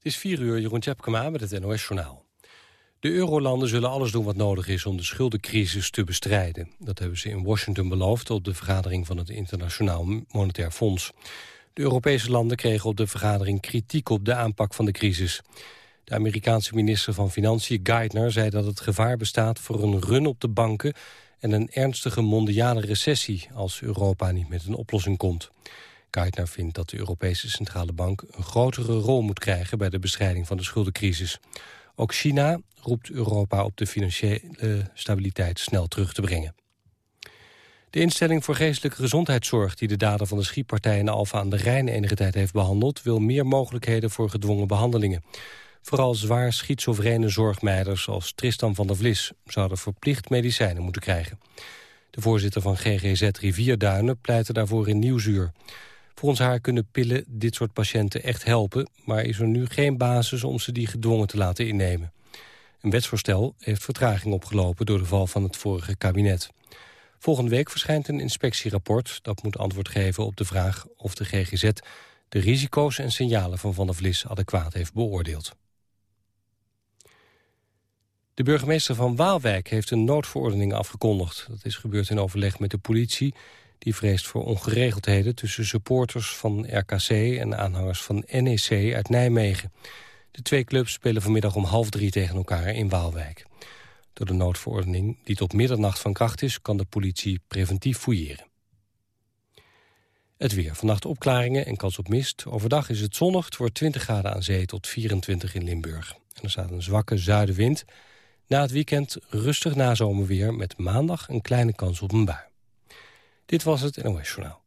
Het is 4 uur, Jeroen Tjepkema met het NOS-journaal. De eurolanden zullen alles doen wat nodig is om de schuldencrisis te bestrijden. Dat hebben ze in Washington beloofd op de vergadering van het Internationaal Monetair Fonds. De Europese landen kregen op de vergadering kritiek op de aanpak van de crisis. De Amerikaanse minister van Financiën Geithner zei dat het gevaar bestaat voor een run op de banken en een ernstige mondiale recessie als Europa niet met een oplossing komt. Geithner vindt dat de Europese Centrale Bank een grotere rol moet krijgen bij de bestrijding van de schuldencrisis. Ook China roept Europa op de financiële stabiliteit snel terug te brengen. De instelling voor geestelijke gezondheidszorg... die de dader van de schietpartij in Alfa aan de Rijn enige tijd heeft behandeld... wil meer mogelijkheden voor gedwongen behandelingen. Vooral zwaar schizofrene zorgmeiders als Tristan van der Vlis... zouden verplicht medicijnen moeten krijgen. De voorzitter van GGZ Rivierduinen pleitte daarvoor in Nieuwsuur. Volgens haar kunnen pillen dit soort patiënten echt helpen... maar is er nu geen basis om ze die gedwongen te laten innemen. Een wetsvoorstel heeft vertraging opgelopen door de val van het vorige kabinet. Volgende week verschijnt een inspectierapport... dat moet antwoord geven op de vraag of de GGZ... de risico's en signalen van Van der Vlis adequaat heeft beoordeeld. De burgemeester van Waalwijk heeft een noodverordening afgekondigd. Dat is gebeurd in overleg met de politie... die vreest voor ongeregeldheden tussen supporters van RKC... en aanhangers van NEC uit Nijmegen. De twee clubs spelen vanmiddag om half drie tegen elkaar in Waalwijk. Door de noodverordening, die tot middernacht van kracht is... kan de politie preventief fouilleren. Het weer. Vannacht opklaringen en kans op mist. Overdag is het zonnig. Het wordt 20 graden aan zee tot 24 in Limburg. En er staat een zwakke zuidenwind. Na het weekend rustig nazomerweer met maandag een kleine kans op een bui. Dit was het NOS Journaal.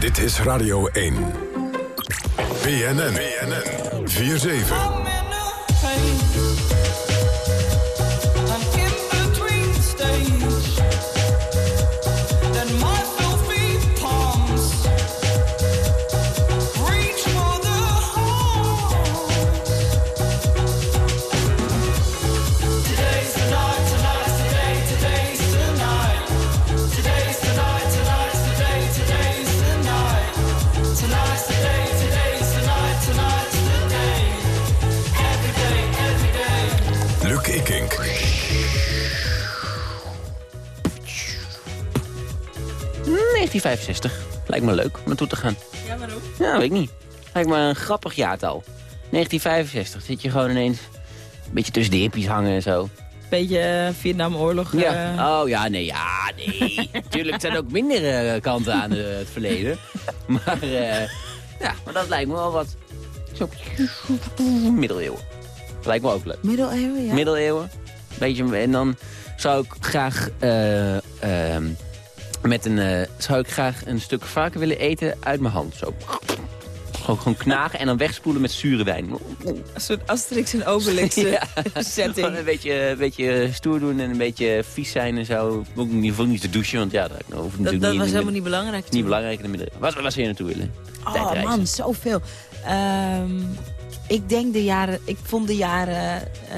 Dit is Radio 1. BNN. BNN. 4-7. 1965. Lijkt me leuk om naartoe te gaan. Ja, waarom? Ja, weet ik niet. Lijkt me een grappig jaartal. 1965 zit je gewoon ineens een beetje tussen de hippies hangen en zo. Beetje uh, Vietnamoorlog. Ja. Uh... Oh ja, nee, ja, nee. Tuurlijk zijn er ook minder uh, kanten aan het verleden. Maar, ja, maar dat lijkt me wel wat. Zo, middeleeuwen. Lijkt me ook leuk. Middeleeuwen, ja. Middeleeuwen. Beetje, en dan zou ik graag uh, uh, met een, uh, zou ik graag een stuk vaker willen eten uit mijn hand. Zo. Gewoon, gewoon knagen en dan wegspoelen met zure wijn. Een soort Asterix en Obelix ja. setting. een beetje, een beetje stoer doen en een beetje vies zijn en zo. Ook ieder geval niet te douchen, want ja, dat, hoef dat, dat niet was helemaal niet belangrijk. Niet belangrijk in de. Waar, waar zou je naartoe willen? Oh man, zoveel. Um, ik denk de jaren, ik vond de jaren uh,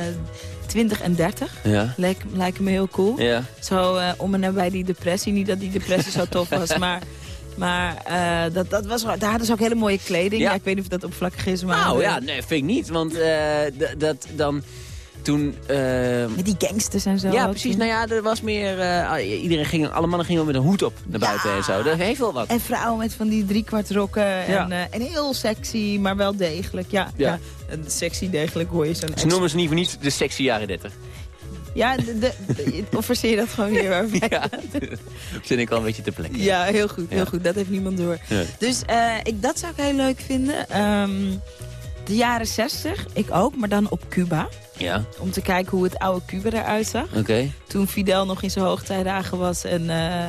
20 en 30 ja. lijken, lijken me heel cool. Ja. Zo uh, om en nabij die depressie. Niet dat die depressie zo tof was, maar... Maar uh, dat, dat was, daar hadden ze ook hele mooie kleding. Ja. ja ik weet niet of dat oppervlakkig is. Maar nou ja, nee, vind ik niet. Want uh, dat dan toen... Uh, met die gangsters en zo. Ja, precies. Nou ja, er was meer... Uh, iedereen ging, alle mannen gingen met een hoed op naar buiten ja. en zo. Dat heeft wel wat. En vrouwen met van die driekwart rokken. Ja. En, uh, en heel sexy, maar wel degelijk. Ja, ja. En sexy degelijk hoor je zo'n... Ze noemen ze in ieder geval niet de sexy jaren 30. Ja, de, de, de, of verseer je dat gewoon weer waarbij? Ja, zit ik al een beetje te plekken. Ja, heel goed, heel ja. goed. Dat heeft niemand door. Ja. Dus uh, ik, dat zou ik heel leuk vinden. Um, de jaren 60, ik ook, maar dan op Cuba. Ja. Om te kijken hoe het oude Cuba eruit zag. Oké. Okay. Toen Fidel nog in zijn hoogtijdagen was. En uh,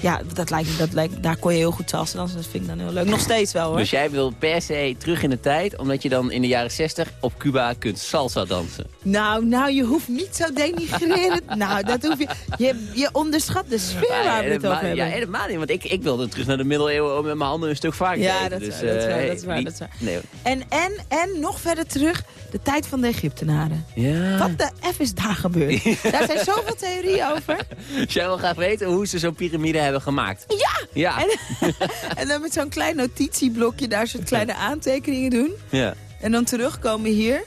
ja, dat lijkt, dat lijkt, daar kon je heel goed salsa dansen. Dat vind ik dan heel leuk. Nog steeds wel hoor. Dus jij wil per se terug in de tijd, omdat je dan in de jaren 60 op Cuba kunt salsa dansen? Nou, nou, je hoeft niet zo denigrerend. nou, dat hoef je, je. Je onderschat de sfeer ja, waar we het over hebben. Ja, helemaal niet. Want ik, ik wilde terug naar de middeleeuwen met mijn handen een stuk vaker Ja, dat, dus, is waar, dat, is waar, dat is waar. Niet, dat is waar. Nee. En, en, en nog verder terug, de tijd van de Egyptenaren. Ja. Wat de F is daar gebeurd? daar zijn zoveel theorieën over. Jij wil graag weten hoe ze zo'n piramide hebben gemaakt. Ja! Ja. En, en dan met zo'n klein notitieblokje daar soort kleine aantekeningen doen. ja. En dan terugkomen hier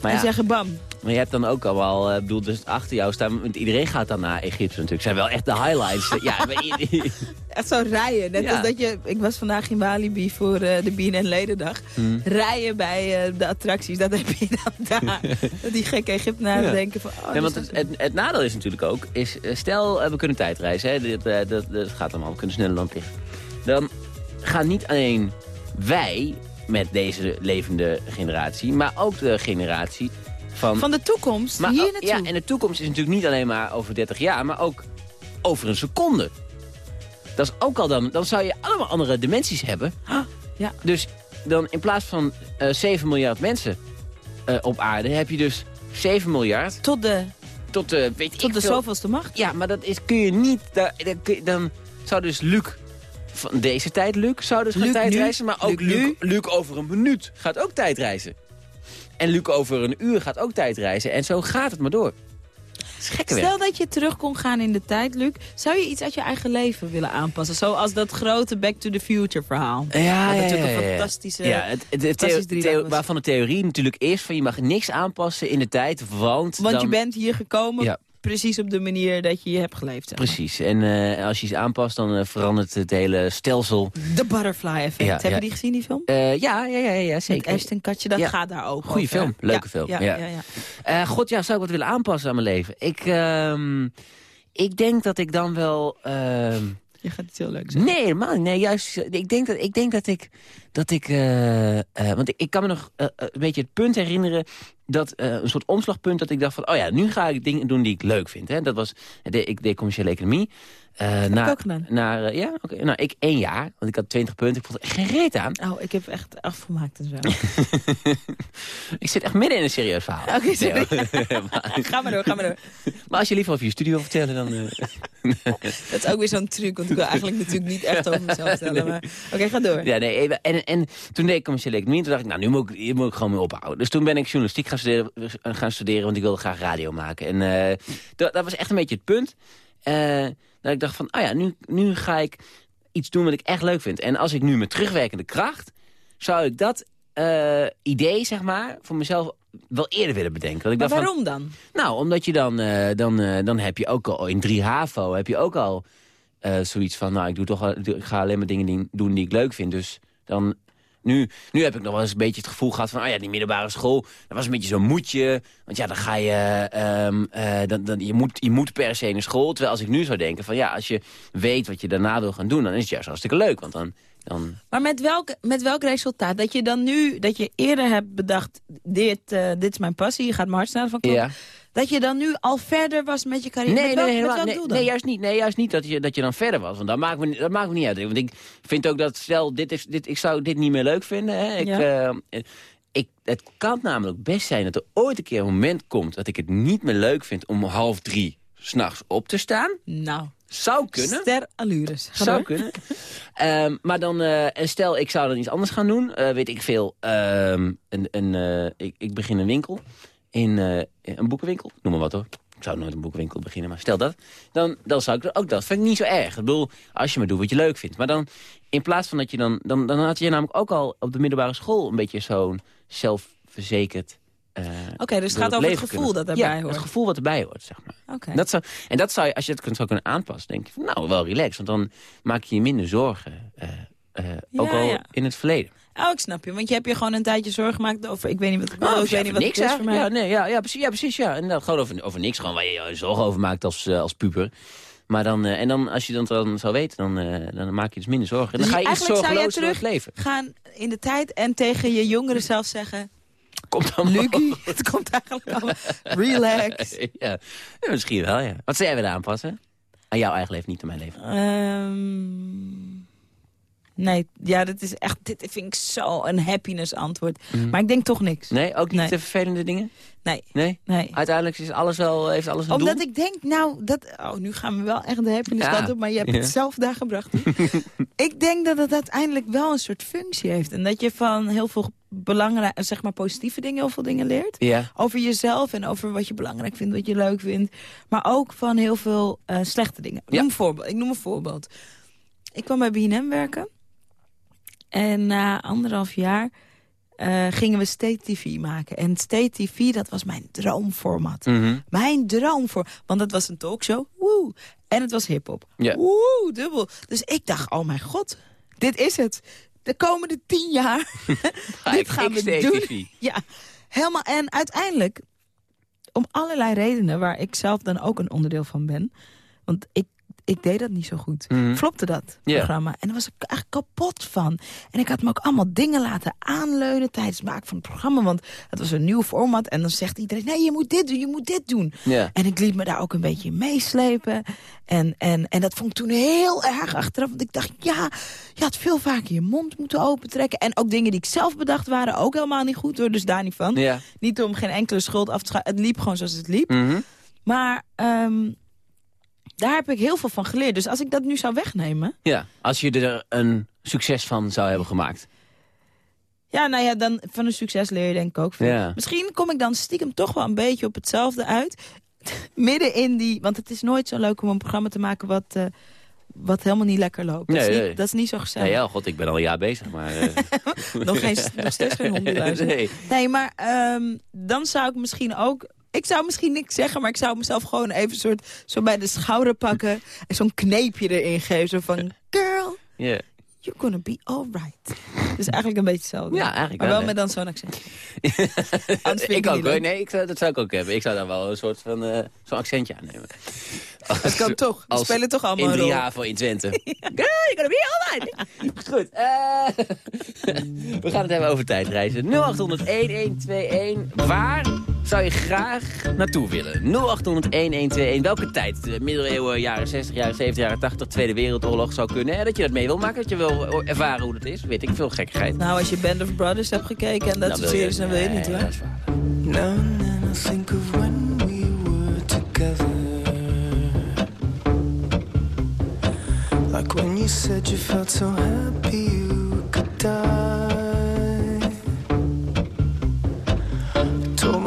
Maar en ja, zeggen bam. Maar je hebt dan ook al wel, eh, bedoel, dus achter jou staan, want iedereen gaat dan naar Egypte natuurlijk. zijn wel echt de highlights. ja, Echt zo rijden. Net Ja. als dat je... Ik was vandaag in Walibi voor eh, de BNN Ledendag. Hmm. Rijden bij eh, de attracties, dat heb je dan daar. dat die gekke Egyptenaren Ja. denken van... Oh, Nee, dus want het, het, het nadeel is natuurlijk ook, is, stel we kunnen tijdreizen, hè, dit, dat, dat gaat allemaal, we kunnen sneller dan licht. Dan gaan niet alleen wij met deze levende generatie, maar ook de generatie van... van de toekomst, maar, hier oh, naartoe. Ja, en de toekomst is natuurlijk niet alleen maar over 30 jaar, maar ook over een seconde. Dat is ook al dan, dan zou je allemaal andere dimensies hebben. ja. Dus dan in plaats van eh 7 miljard mensen eh, op aarde, heb je dus 7 miljard Tot de, tot de, weet tot ik de veel. zoveelste macht. Ja, maar dat is, kun je niet... Dan, kun je- dan zou dus Luc van deze tijd, Luc, zou dus gaan tijdreizen. Maar ook Luc Luc. Luc over een minuut gaat ook tijdreizen. En Luc over een uur gaat ook tijdreizen. En zo gaat het maar door. Het is. Stel dat je terug kon gaan in de tijd, Luc. Zou je iets uit je eigen leven willen aanpassen? Zoals dat grote Back to the Future verhaal. Ja, natuurlijk ja, een fantastische... Ja, het, het, het theo- waarvan de theorie natuurlijk is van je mag niks aanpassen in de tijd, want... Want je bent hier gekomen Ja. Precies op de manier dat je je hebt geleefd. zeg maar. Precies. En eh, als je iets aanpast, dan eh, verandert het hele stelsel. De Butterfly Effect. Ja, Hebben ja. die gezien, die film? Eh, ja, ja, ja, ja, Met zeker. Ashton Katje, dat Ja. gaat daar ook Goeie over. film, leuke film, Ja, ja. ja. ja. God, ja, zou ik wat willen aanpassen aan mijn leven? Ik, ehm, ik denk dat ik dan wel... Je gaat iets heel zeggen. nee, niet. Nee, juist, ik denk dat ik, denk dat ik... Dat ik eh, eh, want ik, kan me nog eh, een beetje het punt herinneren... dat een soort omslagpunt dat ik dacht van... oh ja, nu ga ik dingen doen die ik leuk vind. Hè. Dat was, de, ik deed commerciële economie. Eh ik na, ook gedaan. Naar, eh, ja, oké. Nou, ik één jaar, want ik had 20 punten. Ik vond er geen reet aan. Oh, ik heb echt afgemaakt en zo. ik zit echt midden in een serieus verhaal. Oké, maar, ga maar door, ga maar door. maar als je liever over je studie wil vertellen, dan... eh, Dat is ook weer zo'n truc, want ik wil eigenlijk natuurlijk niet echt over mezelf vertellen. Maar... Oké, ga door. Ja, nee, en, en toen deed ik commerciële economie. Toen dacht ik, nou, nu moet ik, hier moet ik gewoon mee ophouden. Dus toen ben ik journalistiek gaan studeren, gaan studeren want ik wilde graag radio maken. En dat, dat was echt een beetje het punt. eh, dat ik dacht van, oh ja, nu, nu ga ik iets doen wat ik echt leuk vind. En als ik nu met terugwerkende kracht, zou ik dat eh, idee, zeg maar, voor mezelf wel eerder willen bedenken. Want ik Maar dacht van, waarom dan? nou, omdat je dan, eh, dan, eh, dan heb je ook al in 3 HAVO heb je ook al zoiets van, nou, ik, doe toch, al- ik ga alleen maar dingen die, doen die ik leuk vind. Dus dan, nu, nu heb ik nog wel eens een beetje het gevoel gehad van, oh ja, die middelbare school, dat was een beetje zo'n moedje. Want ja, dan ga je, ehm, eh, dan, dan, je, moet, je moet per se naar school. Terwijl als ik nu zou denken van, ja, als je weet wat je daarna wil gaan doen, dan is het juist hartstikke leuk. Want dan, dan Maar met welk, met welk resultaat? Dat je dan nu, dat je eerder hebt bedacht, dit, eh, dit is mijn passie, je gaat mijn hartsnade van kloppen. ja. Dat je dan nu al verder was met je carrière. Nee, met welk, nee, helemaal- nee, nee, juist niet. Nee, juist niet dat je, dat je dan verder was. Want dat maakt me, dat maakt me niet uit. Want ik vind ook dat, stel, dit is, dit, ik zou dit niet meer leuk vinden. Hè. Ik, Ja. eh, ik, het kan namelijk best zijn dat er ooit een keer een moment komt... dat ik het niet meer leuk vind om half drie s'nachts op te staan. Nou, Zou kunnen. ster allures. Zou door. kunnen. Ehm, maar dan, en stel, ik zou dan iets anders gaan doen. eh, weet ik veel. ehm, een, een, ik, ik begin een winkel. In eh, een boekenwinkel. Noem maar wat hoor. Ik zou nooit een boekenwinkel beginnen, maar stel dat. Dan, dan zou ik ook dat. vind ik niet zo erg. Ik bedoel, als je maar doet wat je leuk vindt. Maar dan, in plaats van dat je dan... Dan, dan had je namelijk ook al op de middelbare school... een beetje zo'n zelfverzekerd... eh, Oké, dus het gaat over het gevoel kunnen. dat ja, hoort. het gevoel wat erbij hoort, zeg maar. Oké. Dat zou, en dat zou je, als je het kunt, zou kunnen aanpassen, denk je van, nou, wel relaxed. Want dan maak je je minder zorgen. eh, Ja, ook al ja. in het verleden. Oh, ik snap je. Want je hebt je gewoon een tijdje zorgen gemaakt over... Ik weet niet wat, ik Oh, ik weet niet wat niks, het is hè? voor mij. Ja, nee, ja, ja, precies, ja, precies. Ja. En dan gewoon over, over niks, gewoon waar je je zorgen over maakt als, eh, als puber. Maar dan, eh, en dan, als je dat dan zou weten, dan, eh, dan maak je dus minder zorgen. En Dus dan ga je iets zou zorgeloos het leven. Gaan in de tijd en tegen je jongeren zelf zeggen... Komt dan Lucky, het komt eigenlijk allemaal... Relax. ja. ja, misschien wel, ja. Wat zou jij willen aanpassen? Aan jouw eigen leven, niet aan mijn leven. Ehm, nee, ja, dat is echt, dit vind ik zo een happiness antwoord. Maar ik denk toch niks. Nee, ook niet Nee. de vervelende dingen? Nee, Nee? nee. Uiteindelijk is alles wel, heeft alles een Omdat doel? ik denk, nou, dat, oh, nu gaan we wel echt de happiness Ja. kant op, maar je hebt Ja. het zelf daar gebracht. ik denk dat het uiteindelijk wel een soort functie heeft. En dat je van heel veel belangrijk, zeg maar positieve dingen, heel veel dingen leert. Ja. Over jezelf en over wat je belangrijk vindt, wat je leuk vindt. Maar ook van heel veel uh, slechte dingen. Ja. Noem voorbeeld, ik noem een voorbeeld. Ik kwam bij B&M werken. En na anderhalf jaar uh, gingen we State TV maken. En State TV, dat was mijn droomformat. Mhm. Mijn droomformat. Want het was een talkshow. Woe. En het was hiphop. Ja. Woe, dubbel. Dus ik dacht, oh mijn god, dit is het. De komende tien jaar. Dit gaan we doen. TV. Ja, helemaal. En uiteindelijk, om allerlei redenen... waar ik zelf dan ook een onderdeel van ben... want ik, ik deed dat niet zo goed. Flopte dat Ja. programma. En daar was ik echt kapot van. En ik had me ook allemaal dingen laten aanleunen... tijdens het maken van het programma. Want het was een nieuw format. En dan zegt iedereen, nee, je moet dit doen, je moet dit doen. En ik liet me daar ook een beetje meeslepen. En, en, en dat vond ik toen heel erg achteraf. Want ik dacht, ja, je had veel vaker je mond moeten opentrekken. En ook dingen die ik zelf bedacht waren ook helemaal niet goed hoor. Dus daar niet van. Niet om geen enkele schuld af te schuiven. Het liep gewoon zoals het liep. Mhm. Maar ehm, daar heb ik heel veel van geleerd. Dus als ik dat nu zou wegnemen... ja. Als je er een succes van zou hebben gemaakt. Ja, nou ja, dan van een succes leer je denk ik ook veel. Ja. Misschien kom ik dan stiekem toch wel een beetje op hetzelfde uit. Midden in die... Want het is nooit zo leuk om een programma te maken wat, eh, wat helemaal niet lekker loopt. dat, Nee, is niet, nee. dat is niet zo gezellig. ja, god, ik ben al een jaar bezig, maar... eh, nog, geen, nog steeds geen hond die luistert. Nee. Nee, maar ehm, dan zou ik misschien ook... Ik zou misschien niks zeggen, maar ik zou mezelf gewoon even soort, zo bij de schouder pakken... en zo'n kneepje erin geven. Zo van, girl, Ja. you're gonna be alright. Dus eigenlijk een beetje hetzelfde. Ja, eigenlijk Maar wel, met dan zo'n accent. Ik het ook hoor. Nee, ik dat zou ik ook hebben. Ik zou dan wel een soort van eh, zo'n accentje aannemen. Dat kan toch. We spelen toch allemaal In haven in Twente. Ja, je kan be alright. Goed. eh, we gaan het hebben over tijdreizen. 0800-1121. Waar zou je graag naartoe willen? 0800-1121. Welke tijd? De middeleeuwen, jaren 60, jaren 70, jaren 80, Tweede Wereldoorlog zou kunnen. Hè? Dat je dat mee wil maken, dat je wil ervaren hoe dat is. Weet ik veel gekkigheid. Nou, als je Band of Brothers hebt gekeken en dat Dan soort series, dan wil je niet hoor. dat then I think of when we were together. Like when you said you felt so happy you could die.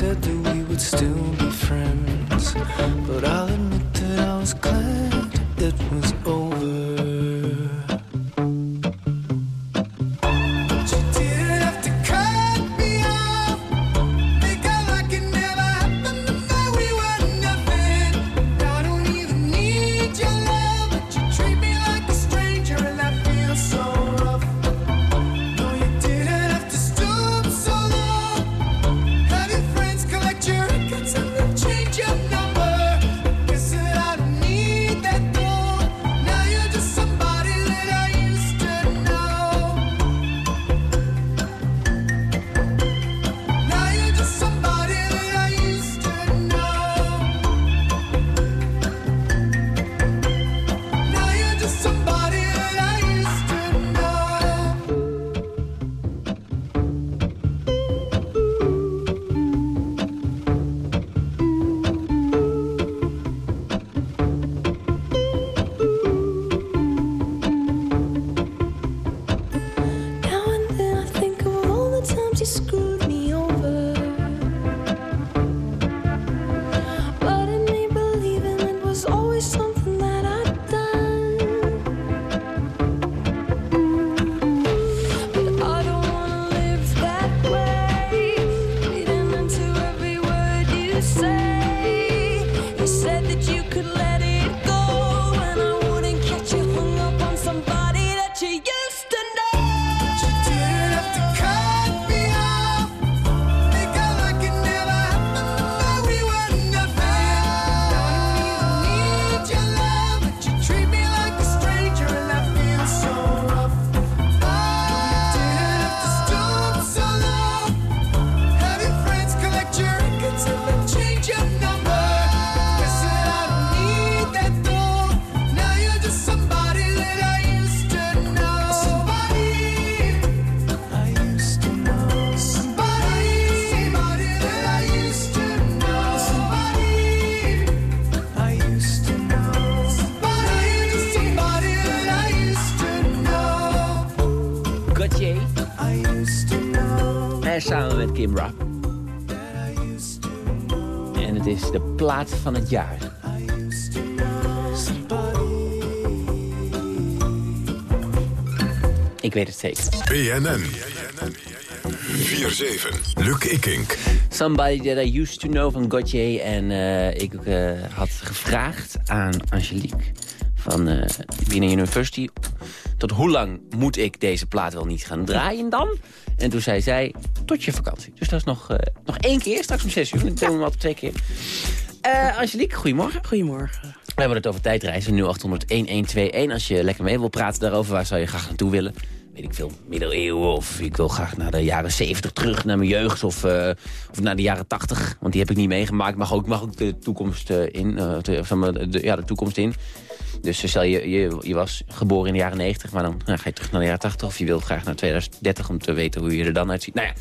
said that we would still be van het jaar. Ik weet het zeker. BNN. 4-7. Luc Ikink. Somebody That I Used To Know van Gauthier. En eh, ik eh, had gevraagd aan Angelique van uh, Wiener University... tot hoe lang moet ik deze plaat wel niet gaan draaien dan? En toen zei zij, tot je vakantie. Dus dat is nog, eh, nog één keer, straks om zes uur. Dan doen we hem altijd twee keer. Eh, Angelique, goedemorgen. Goedemorgen. We hebben het over tijdreizen, 0800-1121. Als je lekker mee wil praten daarover, waar zou je graag naartoe willen? Weet ik veel, middeleeuwen of ik wil graag naar de jaren 70 terug, naar mijn jeugd of, eh, of naar de jaren 80. Want die heb ik niet meegemaakt, mag ook, mag ook de toekomst eh, in, eh, de, de, ja, de toekomst in. Dus stel je, je, je was geboren in de jaren 90, maar dan nou, ga je terug naar de jaren 80. Of je wilt graag naar 2030 om te weten hoe je er dan uitziet. Nou ja,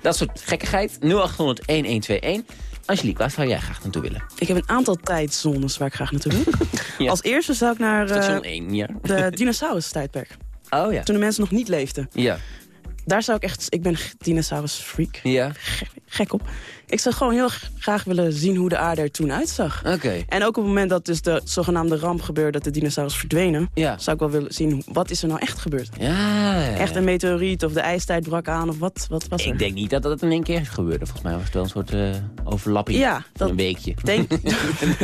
dat soort gekkigheid. 0800-1121. Angelique, waar zou jij graag naartoe willen? Ik heb een aantal tijdzones waar ik graag naartoe wil. Ja. Als eerste zou ik naar eh, Station 1, ja. de dinosaurus-tijdperk. Oh ja. Toen de mensen nog niet leefden. Ja. Daar zou ik echt... Ik ben dinosaurus-freak. Ja. Gek, gek op. Ik zou gewoon heel graag willen zien hoe de aarde er toen uitzag. Oké. En ook op het moment dat dus de zogenaamde ramp gebeurde... dat de dinosaurus verdwenen... Ja. zou ik wel willen zien, wat is er nou echt gebeurd? Ja, ja, Echt een meteoriet of de ijstijd brak aan of wat, wat was er? Ik denk niet dat dat in één keer gebeurde. Volgens mij was het wel een soort eh, overlapping Ja, dat een weekje. denk...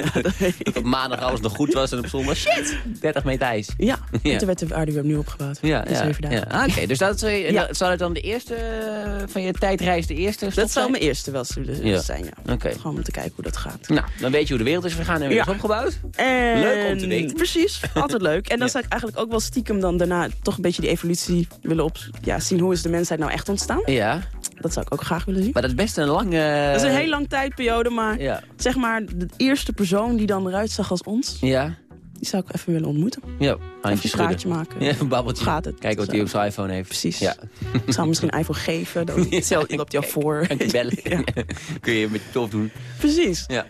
Dat op maandag alles nog goed was en op zondag, shit, 30 meter ijs. Ja, en toen werd de aarde weer opnieuw opgebouwd. Ja, ja. Ah, Oké, dus dat zou, Ja. dat- zou het dan de eerste eh, van je tijdreis, de eerste Dat zou? Mijn eerste wel zullen Ja. zijn, ja. Gewoon om te kijken hoe dat gaat. Nou, dan weet je hoe de wereld is vergaan en weer Ja. is opgebouwd. En... Leuk om te weten. Precies, altijd leuk. En dan zou ik eigenlijk ook wel stiekem dan daarna toch een beetje die evolutie willen op, ja, zien. Hoe is de mensheid nou echt ontstaan? Ja, Dat zou ik ook graag willen zien. maar dat is best een lange... Dat is een heel lang tijdperiode, maar zeg maar de eerste persoon die dan eruit zag als ons, ja, die zou ik even willen ontmoeten. ja. Even Handje een praatje maken. Ja, een babbeltje. Gaat het? Kijken wat hij op zijn iPhone heeft. Precies. Ja. Ik zou hem misschien een iPhone geven, dan stel loopt jou voor. Kan je bellen. Ja. Kun je met je tof doen. Precies. Ja.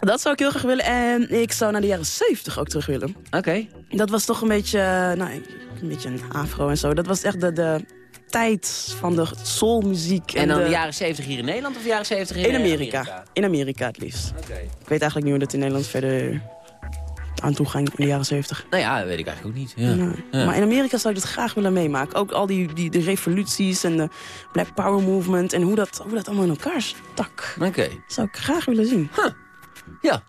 Dat zou ik heel graag willen. En ik zou naar de jaren 70 ook terug willen. Oké. Dat was toch een beetje, eh, nou, een beetje een afro en zo. Dat was echt de, de tijd van de soulmuziek. En dan de, de jaren 70 hier in Nederland of de jaren 70 in, in eh, Amerika. In Amerika het liefst. Oké. Ik weet eigenlijk niet hoe dat in Nederland verder aan toe ging in de jaren 70. Nou ja, dat weet ik eigenlijk ook niet. Ja. Ja. Ja. Maar in Amerika zou ik dat graag willen meemaken. Ook al die, die de revoluties en de Black Power Movement... en hoe dat, hoe dat allemaal in elkaar stak. Oké. zou ik graag willen zien. Ja.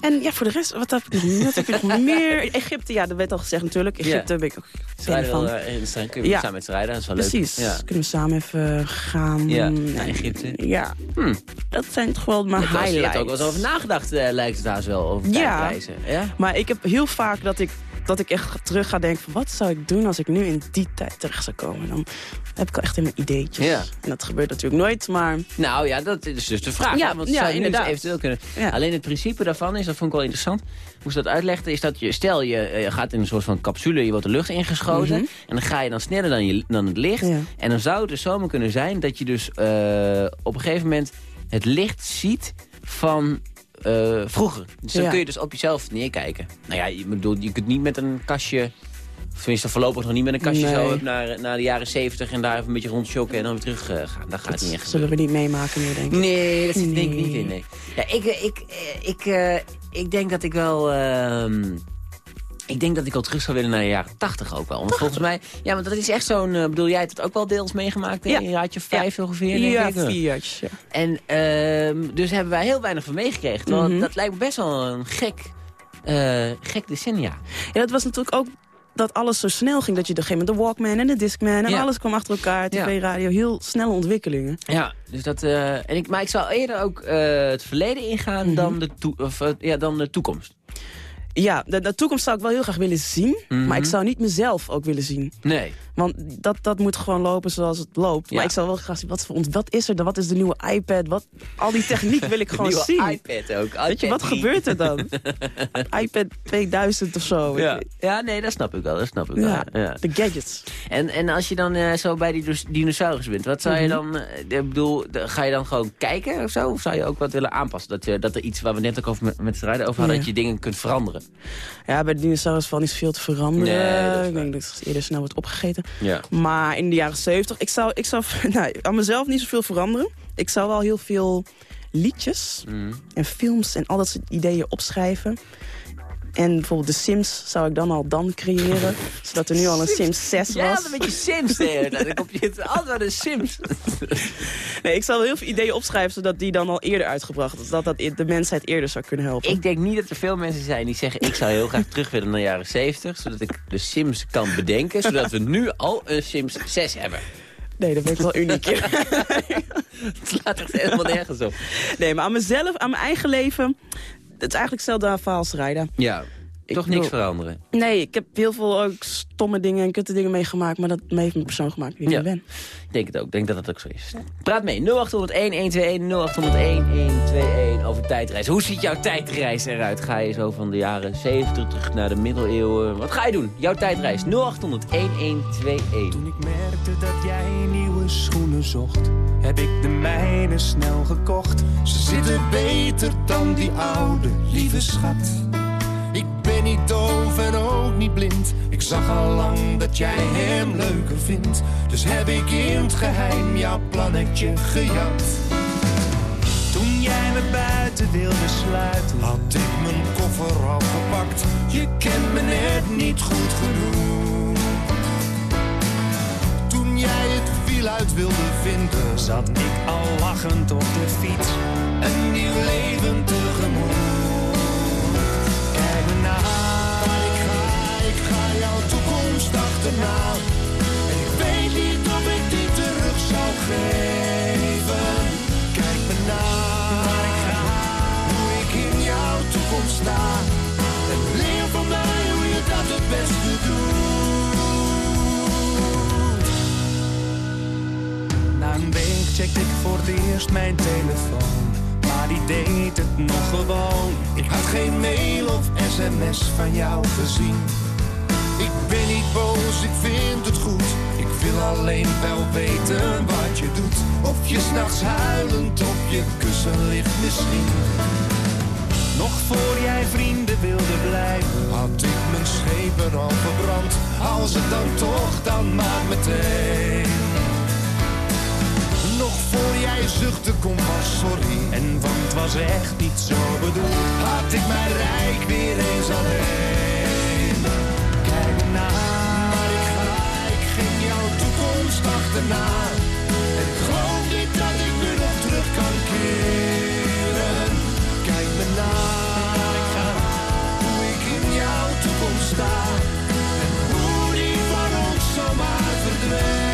En ja, voor de rest, wat heb ik nog meer? Wat heb je nog meer? Egypte, ja, dat werd al gezegd natuurlijk. Egypte ben ik ook fan van. eh, in de strijd. Kun je Ja. samen met strijden, dat is wel Precies. leuk. Ja. Kunnen we samen even gaan. Ja, naar Egypte. Ja, Hm. dat zijn toch wel mijn je highlights. hebt ook wel eens over nagedacht, eh, lijkt het daar wel, over Ja. tijdreizen. Ja? Maar ik heb heel vaak dat ik, dat ik echt terug ga denken van... wat zou ik doen als ik nu in die tijd terecht zou komen? Dan heb ik al echt helemaal ideetjes. Ja. En dat gebeurt natuurlijk nooit, maar... Nou ja, dat is dus de vraag. Ja, want ja, zou nu inderdaad. eventueel kunnen. Ja. Alleen het principe daarvan is, dat vond ik wel interessant. Hoe ze dat uitlegden, is dat je, stel je, eh, je gaat in een soort van capsule, je wordt de lucht ingeschoten. En dan ga je dan sneller dan, je, dan het licht. Mhm. En dan zou het dus zomaar kunnen zijn dat je dus eh, op een gegeven moment het licht ziet van eh, vroeger. Dus dan Ja. kun je dus op jezelf neerkijken. Nou ja, je, bedoel, je kunt niet met een kastje... Of tenminste voorlopig nog niet met een kastje Nee. zo naar, naar de jaren zeventig... en daar even een beetje rondchokken en dan weer terug eh, gaan. Dat gaat niet echt zullen we niet meemaken meer, denk ik. Nee, dat zit denk ik niet in, nee. Ja, ik, eh, ik, ik, ik denk dat ik wel... ik denk dat ik wel terug zou willen naar de jaren tachtig ook wel. Want volgens mij... Ja, want dat is echt zo'n... eh, bedoel, jij hebt het ook wel deels meegemaakt? Ja. Een jaartje vijf ongeveer, denk Ja, ik. vier jaartjes, ja. En ehm, dus hebben wij heel weinig van meegekregen. Terwijl Mhm. dat lijkt me best wel een gek, eh, gek decennia. Ja, dat was natuurlijk ook dat alles zo snel ging. Dat je op een gegeven moment de Walkman en de Discman... en Ja. alles kwam achter elkaar, tv, Ja. radio. Heel snelle ontwikkelingen. Ja, dus dat, eh, en ik, maar ik zou eerder ook het verleden ingaan Mhm. dan, de of, ja, dan de toekomst. Ja, de, de toekomst zou ik wel heel graag willen zien. Mhm. Maar ik zou niet mezelf ook willen zien. Nee. Want dat, dat moet gewoon lopen zoals het loopt. Ja. Maar ik zou wel graag zien, wat, voor ons, wat is er dan? Wat is de nieuwe iPad? Wat, al die techniek wil ik gewoon Nieuwe zien. iPad ook. Weet je, iPad wat gebeurt er dan? iPad 2000 of zo. Ja. ja, nee, dat snap ik wel. Dat snap ik Ja, wel. Ja. de gadgets. En, en als je dan eh, zo bij die dus- dinosaurus bent, wat zou je Mhm. dan... eh, ik bedoel, ga je dan gewoon kijken of zo? Of zou je ook wat willen aanpassen? Dat, je, dat er iets waar we net ook over met, met het rijden over hadden, dat je dingen kunt veranderen. Ja, bij de dinosaurus valt niet zoveel te veranderen. Nee, ik denk dat het eerder snel wordt opgegeten. Ja. Maar in de jaren 70, ik zou, ik zou nou, aan mezelf niet zoveel veranderen. Ik zou wel heel veel liedjes Mm. en films en al dat soort ideeën opschrijven. En bijvoorbeeld de Sims zou ik dan al dan creëren. zodat er nu al een Sims 6 Ja, was. een beetje Sims. Dan kom je altijd de Sims. Nee, ik wel heel veel ideeën opschrijven... zodat die dan al eerder uitgebracht is. Dat dat de mensheid eerder zou kunnen helpen. Ik denk niet dat er veel mensen zijn die zeggen... ik zou heel graag terug willen naar de jaren 70... zodat ik de Sims kan bedenken... zodat we nu al een Sims 6 hebben. Nee, dat ben ik wel uniek. Het slaat echt helemaal nergens op. nee, maar aan mezelf, aan mijn eigen leven... Het is eigenlijk hetzelfde verhaal als rijden. Ja, Ik toch niks bedoel- veranderen. Nee, ik heb heel veel ook stomme dingen en kutte dingen meegemaakt... maar dat heeft me persoon gemaakt die ik Ja. ben. Ik denk het ook. Ik denk dat het ook zo is. Praat mee. 0801-121-0801-121 over tijdreizen. Hoe ziet jouw tijdreis eruit? Ga je zo van de jaren 70 terug naar de middeleeuwen? Wat ga je doen? Jouw tijdreis 0800-1121. Toen ik merkte dat jij nieuwe schoenen zocht, heb ik de mijne snel gekocht. Ze zitten beter dan die oude, lieve schat. Ik ben niet doof en ook niet blind. Ik zag al lang dat jij hem leuker vindt. Dus heb ik in het geheim jouw plannetje gejat. Toen jij me buiten wilde sluiten, Had ik mijn koffer al gepakt. Je kent me net niet goed genoeg. Toen jij het uit wilde vinden. zat ik al lachend op de fiets. Een nieuw leven tegemoet. Kijk me na, ik ga, ik ga jouw toekomst achterna. En ik weet niet of ik die terug zou geven. Eerst mijn telefoon. Maar die deed het nog gewoon. Ik had geen mail of sms van jou gezien. Ik ben niet boos, ik vind het goed. Ik wil alleen wel weten wat je doet. Of je s'nachts huilend op je kussen ligt misschien. Nog voor jij vrienden wilde blijven. Had ik mijn schepen al verbrand. Als het dan toch, dan maar meteen. Voor jij zuchtte, kom maar sorry. En want was echt niet zo bedoeld. Had ik mijn rijk weer eens alleen. Kijk me na, Maar ik ga, ik ging jouw toekomst achterna. En geloof niet dat ik nu nog terug kan keren. Kijk me na, ik ga, hoe ik in jouw toekomst sta. En hoe die van ons zomaar verdwijnt.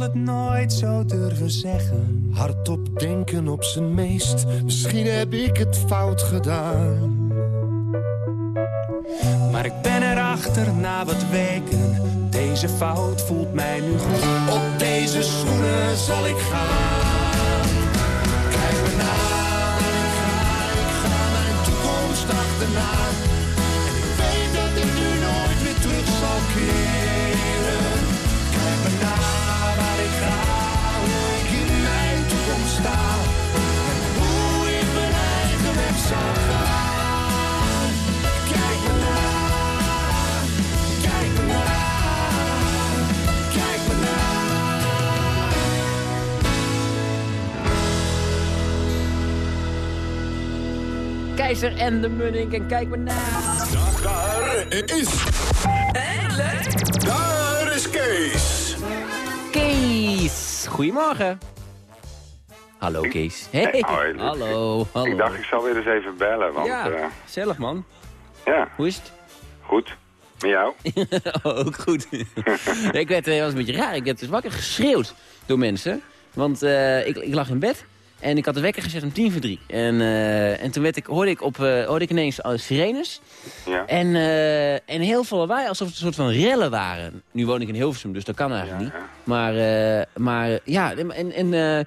Zal het nooit zo durven zeggen. Hardop denken op zijn meest. Misschien heb ik het fout gedaan. Maar ik ben erachter na wat weken. Deze fout voelt mij nu goed. Op deze schoenen zal ik gaan. Kijk me na, ik ga, ik ga mijn toekomst achterna. En ik weet dat ik nu nooit weer terug zal keren. Keizer en de Munnik en kijk maar naar. Daar is... Daar is Kees. Kees. Goedemorgen. Hallo Kees. Hey. Hallo, hallo. Ik dacht, ik zal weer eens even bellen, want ja, ja, gezellig man. ja Hoe is het? goed. Met jou? Oh, ook goed. ik werd eh, was een beetje raar. Ik werd dus wakker geschreeuwd door mensen. Want eh, ik, ik lag in bed en ik had de wekker gezet om tien voor drie. En, eh, en toen werd ik, hoorde, ik op, eh, hoorde ik ineens uh, sirenes. Ja. En, eh, en heel veel lawaai, alsof het een soort van rellen waren. Nu woon ik in Hilversum, dus dat kan eigenlijk Ja, niet. Maar, eh, maar ja, en, en, eh,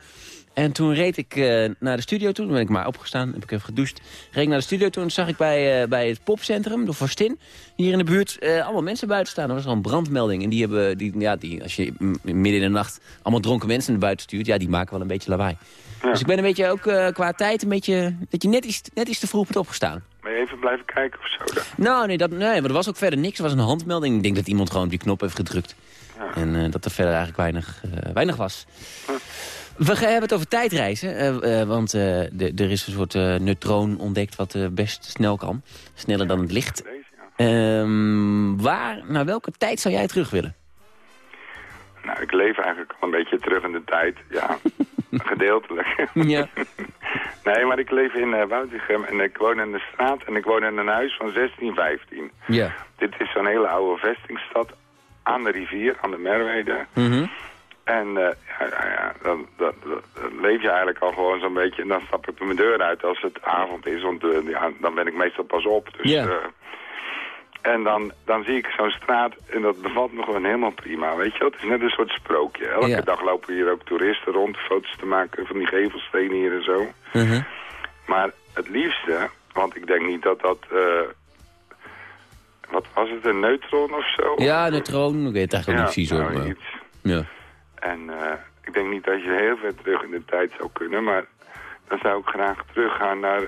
En toen reed ik eh, naar de studio toe. Toen ben ik maar opgestaan, heb ik even gedoucht. Reed ik naar de studio toe en zag ik bij, eh, bij het popcentrum, de Forstin... hier in de buurt, eh, allemaal mensen buiten staan. Er was al een brandmelding. En die hebben, die, ja, die, als je midden in de nacht allemaal dronken mensen naar buiten stuurt... ja, die maken wel een beetje lawaai. Dus ik ben een beetje ook eh, qua tijd een beetje... dat je net iets, net iets te vroeg bent opgestaan. Maar even blijven kijken of zo dan. Nou, nee, dat, nee, maar er was ook verder niks. Er was een handmelding. Ik denk dat iemand gewoon op die knop heeft gedrukt. En eh, dat er verder eigenlijk weinig, eh, weinig was. We gaan- hebben het over tijdreizen. want er is een soort neutroon ontdekt wat best snel kan. Sneller dan het licht. Ja. Ehm, waar, naar welke tijd zou jij terug willen? Nou, ik leef eigenlijk al een beetje terug in de tijd. Ja, gedeeltelijk. Ja. nee, maar ik leef in uh, Woutigem en ik woon in de straat en ik woon in een huis van 1615. Ja. Dit is zo'n hele oude vestingstad aan de rivier, aan de Merwede. Mhm. En eh, ja, ja, ja, dan, dan, leef je eigenlijk al gewoon zo'n beetje... En dan stap ik mijn deur uit als het avond is, want eh, ja, dan ben ik meestal pas op. Dus, Ja. En dan, dan zie ik zo'n straat en dat bevalt me gewoon helemaal prima, weet je wel. Het is net een soort sprookje. Elke Ja. dag lopen hier ook toeristen rond, foto's te maken van die gevelstenen hier en zo. Mhm. Maar het liefste, want ik denk niet dat dat... eh, wat was het, een neutron of zo? Ja, neutroon. Ik weet het eigenlijk niet precies hoor. nou, maar-. Ja. En eh, ik denk niet dat je heel ver terug in de tijd zou kunnen, maar dan zou ik graag teruggaan naar,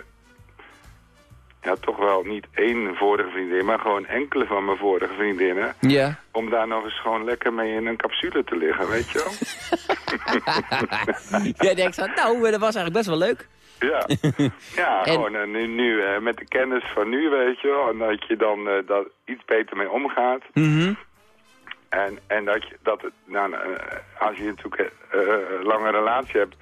ja toch wel niet één vorige vriendin, maar gewoon enkele van mijn vorige vriendinnen. Ja. Om daar nog eens gewoon lekker mee in een capsule te liggen, weet je wel? Jij denkt van, nou, dat was eigenlijk best wel leuk. Ja, ja En- gewoon eh, nu, nu eh, met de kennis van nu, weet je wel, en dat je dan eh dat iets beter mee omgaat. Mhm. En, en dat, je, dat het, nou, nou, eh, als je natuurlijk eh, eh, een lange relatie hebt,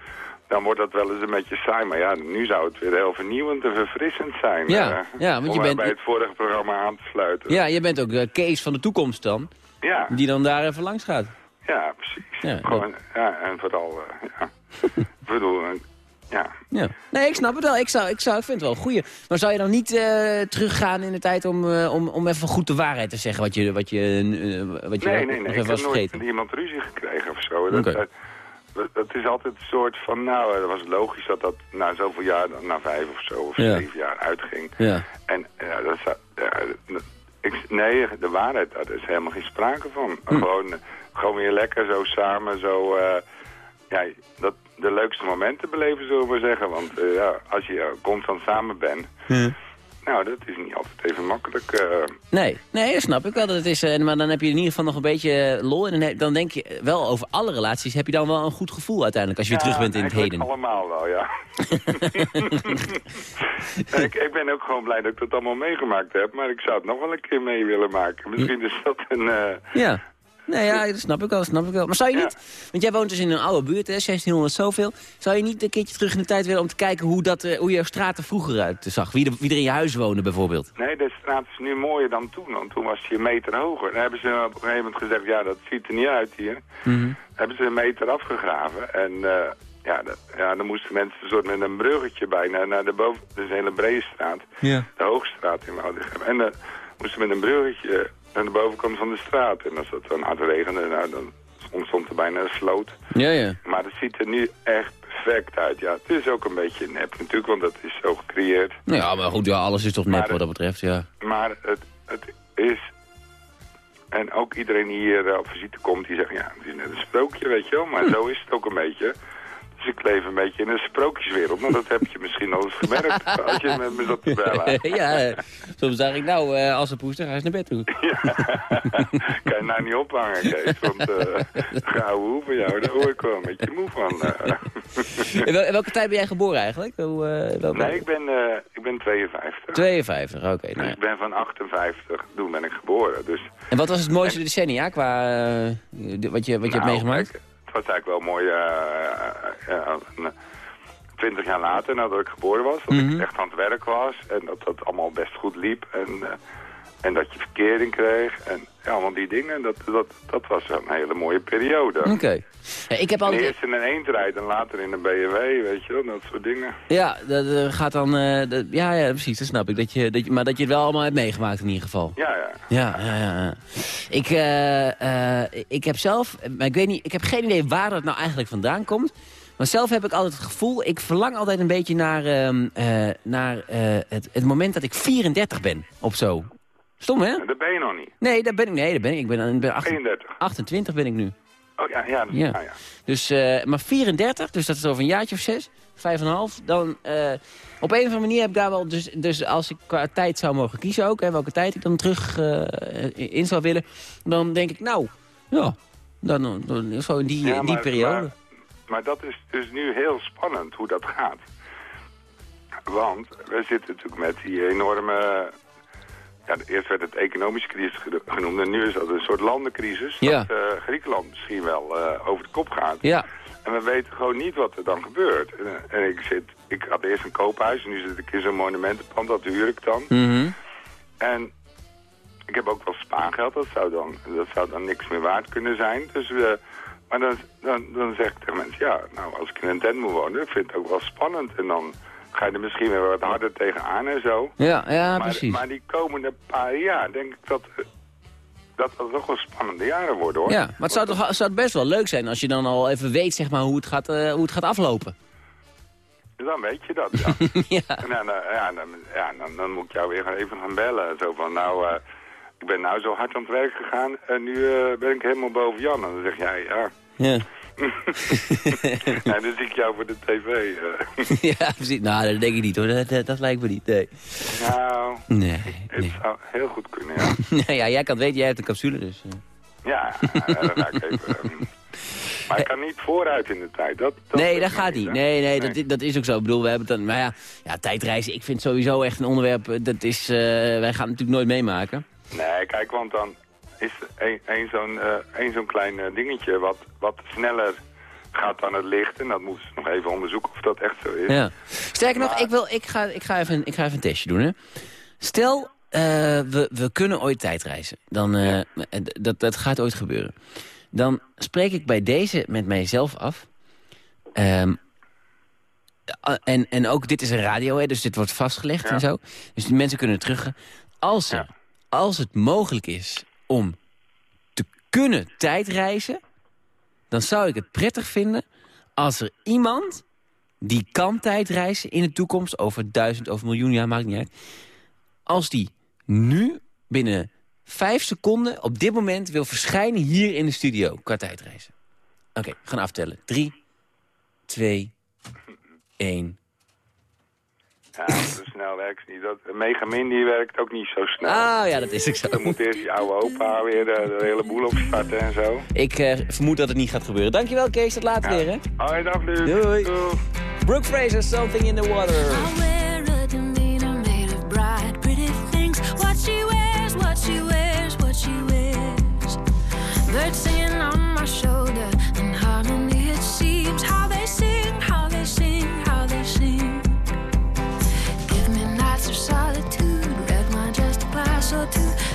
dan wordt dat wel eens een beetje saai. Maar ja, nu zou het weer heel vernieuwend en verfrissend zijn. Ja, eh, ja, want je om bent- bij het vorige programma aan te sluiten. Ja, je bent ook eh, Kees van de toekomst dan. ja, Die dan daar even langs gaat. ja, precies. Ja, Gewoon, ja, en vooral, eh, ja. ik bedoel, ja. Ja. Nee, ik snap het wel. Ik, zou, ik, zou, ik vind het wel een goeie. Maar zou je dan niet eh, teruggaan in de tijd om, om, om even goed de waarheid te zeggen wat je, wat je, eh, wat je Nee, nee, nee. Ik heb nooit iemand ruzie gekregen of zo. Dat. Eh, dat, dat is altijd een soort van, nou, dat was logisch dat dat na zoveel jaar, na vijf of zo, of Ja. zeven jaar uitging. Ja. En ja, dat zou, ja, dat- ik, nee, de waarheid, daar is helemaal geen sprake van. Hm. Gewoon, gewoon weer lekker zo samen, zo, eh, ja, dat, de leukste momenten beleven, zullen we maar zeggen. Want eh, ja, als je eh, constant samen bent, nou, dat is niet altijd even makkelijk. eh. Nee, nee, dat snap ik wel. Dat het is, eh, maar dan heb je in ieder geval nog een beetje eh, lol. En dan, denk je wel over alle relaties heb je dan wel een goed gevoel uiteindelijk. Als je weer terug bent in het heden. allemaal wel, ja. ik, ik ben ook gewoon blij dat ik dat allemaal meegemaakt heb. Maar ik zou het nog wel een keer mee willen maken. Misschien is dat een... Ja. Nee, ja, dat snap ik wel, dat snap ik wel. Maar zou je Ja. niet, want jij woont dus in een oude buurt, hè, 1600 zoveel. Zou je niet een keertje terug in de tijd willen om te kijken hoe, dat, eh, hoe jouw straat er vroeger uit zag? Wie er, wie er in je huis woonde bijvoorbeeld? Nee, de straat is nu mooier dan toen, want toen was hij een meter hoger. Dan hebben ze op een gegeven moment gezegd, ja, dat ziet er niet uit hier. Mhm. Hebben ze een meter afgegraven en eh, ja, dat, ja, dan moesten mensen een soort met een bruggetje bijna naar de boven... Dus een hele brede straat, Ja. de Hoogstraat in Woudrichem. En dan moesten met een bruggetje naar de bovenkant van de straat. En als het dan hard regende, nou, dan ontstond er bijna een sloot. Ja, ja. Maar het ziet er nu echt perfect uit. Ja, het is ook een beetje nep natuurlijk, want dat is zo gecreëerd. Nou ja, maar goed, ja, alles is toch nep Maar, wat dat betreft, ja. Maar het, het is... En ook iedereen die hier eh, op visite komt, die zegt... Ja, het is net een sprookje, weet je wel. Maar zo is het ook een beetje. Dus ik leef een beetje in een sprookjeswereld. Maar dat heb je misschien al eens gemerkt als je met me zat te bellen. ja, eh, soms zeg ik, nou, eh, als een poester, ga eens naar bed toe. kan je nou niet ophangen, Kees. Want uh, gauw hoe van jou, daar hoor ik wel een beetje moe van. eh. In, wel- in welke tijd ben jij geboren eigenlijk? Hoe, eh, nee, ik ben, eh, ik ben 52. 52, oké. nou Dus ja. ik ben van 58, toen ben ik geboren. Dus, En wat was het mooiste decennia qua eh, wat je, wat je hebt nou, meegemaakt? Was eigenlijk wel mooi, eh, eh, eh, 20 jaar later nadat ik geboren was, dat Mhm. ik echt aan het werk was en dat dat allemaal best goed liep. En, en dat je verkering kreeg en ja, allemaal die dingen, dat, dat, dat was een hele mooie periode. Oké. Ja, ik heb En altijd... Eerst in een eendrijd en later in een BMW, weet je wel, dat soort dingen. Ja, dat eh, gaat dan... eh, dat- ja, ja, precies, dat snap ik. Dat je, dat je, maar dat je het wel allemaal hebt meegemaakt in ieder geval. Ja, ja. Ja, ja, ja. Ik, eh, eh, ik heb zelf... Maar ik weet niet... Ik heb geen idee waar dat nou eigenlijk vandaan komt. Maar zelf heb ik altijd het gevoel, ik verlang altijd een beetje naar, ehm, eh, naar eh, het, het moment dat ik 34 ben. Of zo. Stom, hè? Dat ben je nog niet. Nee, daar ben ik. Nee, daar ben ik. Ik ben, ik ben acht- 31. 28 ben ik nu. Oh ja, ja. Dat, Ja. ja. ja. Dus, eh, maar 34, dus dat is over een jaartje of zes, vijf en een half. Dan, eh, op een of andere manier heb ik daar wel... Dus, dus als ik qua tijd zou mogen kiezen ook, hè, welke tijd ik dan terug eh, in zou willen... dan denk ik, nou, ja, dan, dan zo in die, Ja, die periode. Maar, maar dat is dus nu heel spannend hoe dat gaat. Want we zitten natuurlijk met die enorme... Ja, eerst werd het economische crisis ge- genoemd en nu is dat een soort landencrisis. Ja. Dat eh, Griekenland misschien wel eh, over de kop gaat. Ja, En we weten gewoon niet wat er dan gebeurt. En, en ik, zit, ik had eerst een koophuis en nu zit ik in zo'n monumentenpand, dat huur ik dan. mhm. En ik heb ook wel spaargeld, dat zou dan, dat zou dan niks meer waard kunnen zijn. Dus, maar dan, dan, dan zeg ik tegen mensen, ja, nou als ik in een tent moet wonen, ik vind het ook wel spannend. En dan ga je er misschien weer wat harder tegenaan en zo. ja, ja maar, precies. maar die komende paar jaar denk ik dat eh, dat, dat toch wel spannende jaren worden hoor. ja, maar het zou, toch, het zou best wel leuk zijn als je dan al even weet zeg maar, hoe, het gaat, eh, hoe het gaat aflopen. Dan weet je dat, ja. ja. En dan, eh, ja, dan, ja dan, dan moet ik jou weer even gaan bellen. Zo van, nou, ik ben nou zo hard aan het werk gegaan en nu ben ik helemaal boven Jan. En dan zeg jij, ja. Ja. ja, dan zie ik jou voor de tv. eh. ja, precies. Nou, dat denk ik niet hoor. Dat, dat, dat lijkt me niet. Nee. nou, Nee. het nee. zou heel goed kunnen, ja. Nou ja, jij kan het weten, jij hebt een capsule dus. eh. Ja, ga ik even... eh, maar ik kan niet vooruit in de tijd. Dat, dat nee, dat gaat niet. hè. Nee, nee, Dat, dat is ook zo. Ik bedoel, we hebben dan... Maar ja, ja, tijdreizen, ik vind sowieso echt een onderwerp... Dat is... wij gaan het natuurlijk nooit meemaken. Nee, kijk, want dan is één zo'n één zo'n klein eh, dingetje wat, wat sneller gaat dan het licht. En dat moeten ze nog even onderzoeken of dat echt zo is. Ja. Sterker nog, ik, wil, ik, ga, ik, ga even, ik ga even een testje doen. Hè. Stel, eh, we, we kunnen ooit tijdreizen. Dan, dat, dat gaat ooit gebeuren. Dan spreek ik bij deze met mijzelf af. Ehm, eh, en, en ook, dit is een radio, hè, dus dit wordt vastgelegd Ja. en zo. Dus die mensen kunnen terug. Als, er, Ja. als het mogelijk is om te kunnen tijdreizen... dan zou ik het prettig vinden als er iemand die kan tijdreizen in de toekomst... over duizend, over miljoen jaar, maakt niet uit... als die nu binnen vijf seconden op dit moment wil verschijnen hier in de studio qua tijdreizen. Oké, gaan aftellen. Drie, twee, één. Ja, zo snel werkt het niet. Dat, Megamin die werkt ook niet zo snel. Ah ja, dat is ook zo. Dan moet eerst die oude opa weer de, de hele boel opstarten en zo. Ik eh, vermoed dat het niet gaat gebeuren. Dankjewel Kees, tot later weer hè. Hoi, dag Luc. Doei. Brooke Fraser, Something in the Water. I wear a demeanor made so too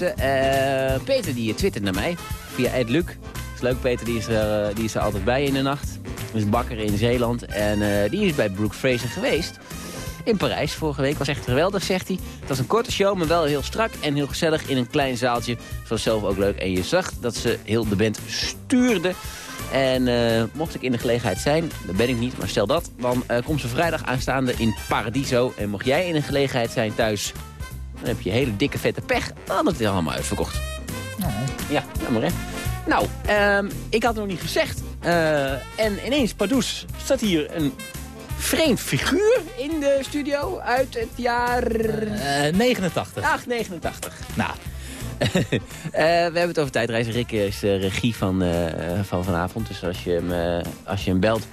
Eh, Peter die twittert naar mij via Ed Luc. is leuk, Peter die is, er, eh, die is er altijd bij in de nacht. Is bakker in Zeeland. En eh, die is bij Brooke Fraser geweest. In Parijs vorige week. Was echt geweldig, zegt hij. Het was een korte show, maar wel heel strak en heel gezellig in een klein zaaltje. Het was zelf ook leuk. En je zag dat ze heel de band stuurde. En eh, mocht ik in de gelegenheid zijn, dat ben ik niet, maar stel dat... dan eh, komt ze vrijdag aanstaande in Paradiso. En mocht jij in een gelegenheid zijn thuis... dan heb je hele dikke vette pech. Dan het allemaal uitverkocht. Ja, jammer hè. Nou, ehm, ik had het nog niet gezegd. Eh, en ineens, Pardoes, staat hier een vreemd figuur in de studio uit het jaar... Eh 89. 889. Nou, Eh, we hebben het over tijdreizen. Rick is eh, regie van, van vanavond. Dus als je hem, als je hem belt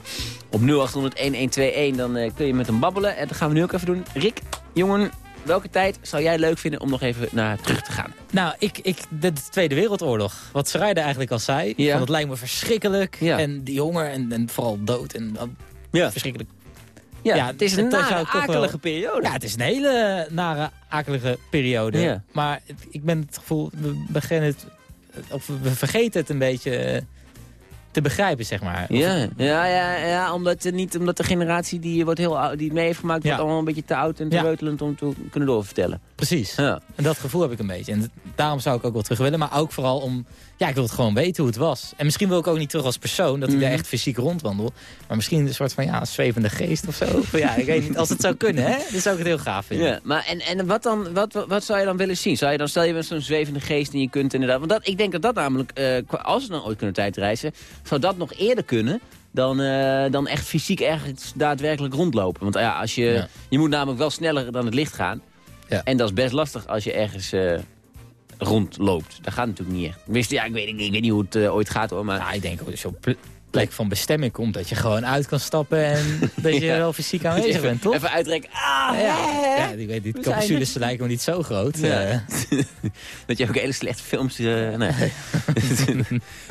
op 0800-1121, dan kun je met hem babbelen. En dat gaan we nu ook even doen. Rick, jongen, welke tijd zou jij leuk vinden om nog even naar terug te gaan? nou ik, ik, de, de Tweede Wereldoorlog. Wat Sarayda eigenlijk al zei. Ja. Van, het lijkt me verschrikkelijk. Ja. En die honger en, en vooral dood. En, dan Ja. verschrikkelijk. Ja, Ja, het is een nare, zou wel- akelige periode. Ja, het is een hele nare, akelige periode. Ja. Maar ik ben het gevoel, we beginnen het, of we vergeten het een beetje eh, te begrijpen, zeg maar. Of- Ja, ja, ja, ja omdat, de, niet, omdat de generatie die, wordt heel, oud- die het mee heeft gemaakt... Ja. wordt allemaal een beetje te oud en te reutelend om te kunnen doorvertellen. Precies. Ja. En dat gevoel heb ik een beetje. En daarom zou ik ook wel terug willen. Maar ook vooral om... Ja, ik wil het gewoon weten hoe het was. En misschien wil ik ook niet terug als persoon. Dat ik daar Mhm. echt fysiek rondwandel. Maar misschien een soort van ja, zwevende geest of zo. Ja, ik weet niet. Als het zou kunnen, hè. Dan zou ik het heel gaaf vinden. Ja, maar en, en wat, dan, wat, wat, zou je dan willen zien? Zou je dan, stel je bent zo'n zwevende geest en je kunt inderdaad... Want dat, ik denk dat dat namelijk, eh, qua- als we dan ooit kunnen tijdreizen... zou dat nog eerder kunnen dan, eh, dan echt fysiek ergens daadwerkelijk rondlopen. Want ja, als je, Ja. je moet namelijk wel sneller dan het licht gaan. Ja. En dat is best lastig als je ergens eh, rondloopt. Dat gaat natuurlijk niet echt. Wist, ja, ik, weet, ik, ik weet niet hoe het eh, ooit gaat hoor, maar... Nou, ik denk ple- plek van bestemming komt... dat je gewoon uit kan stappen en dat je Ja. wel fysiek aanwezig even, bent, toch? Even uitrekken. Ah, ja, ja, die, weet, die capsules lijken me niet zo groot. Ja. eh. dat je ook hele slechte films... eh, nee.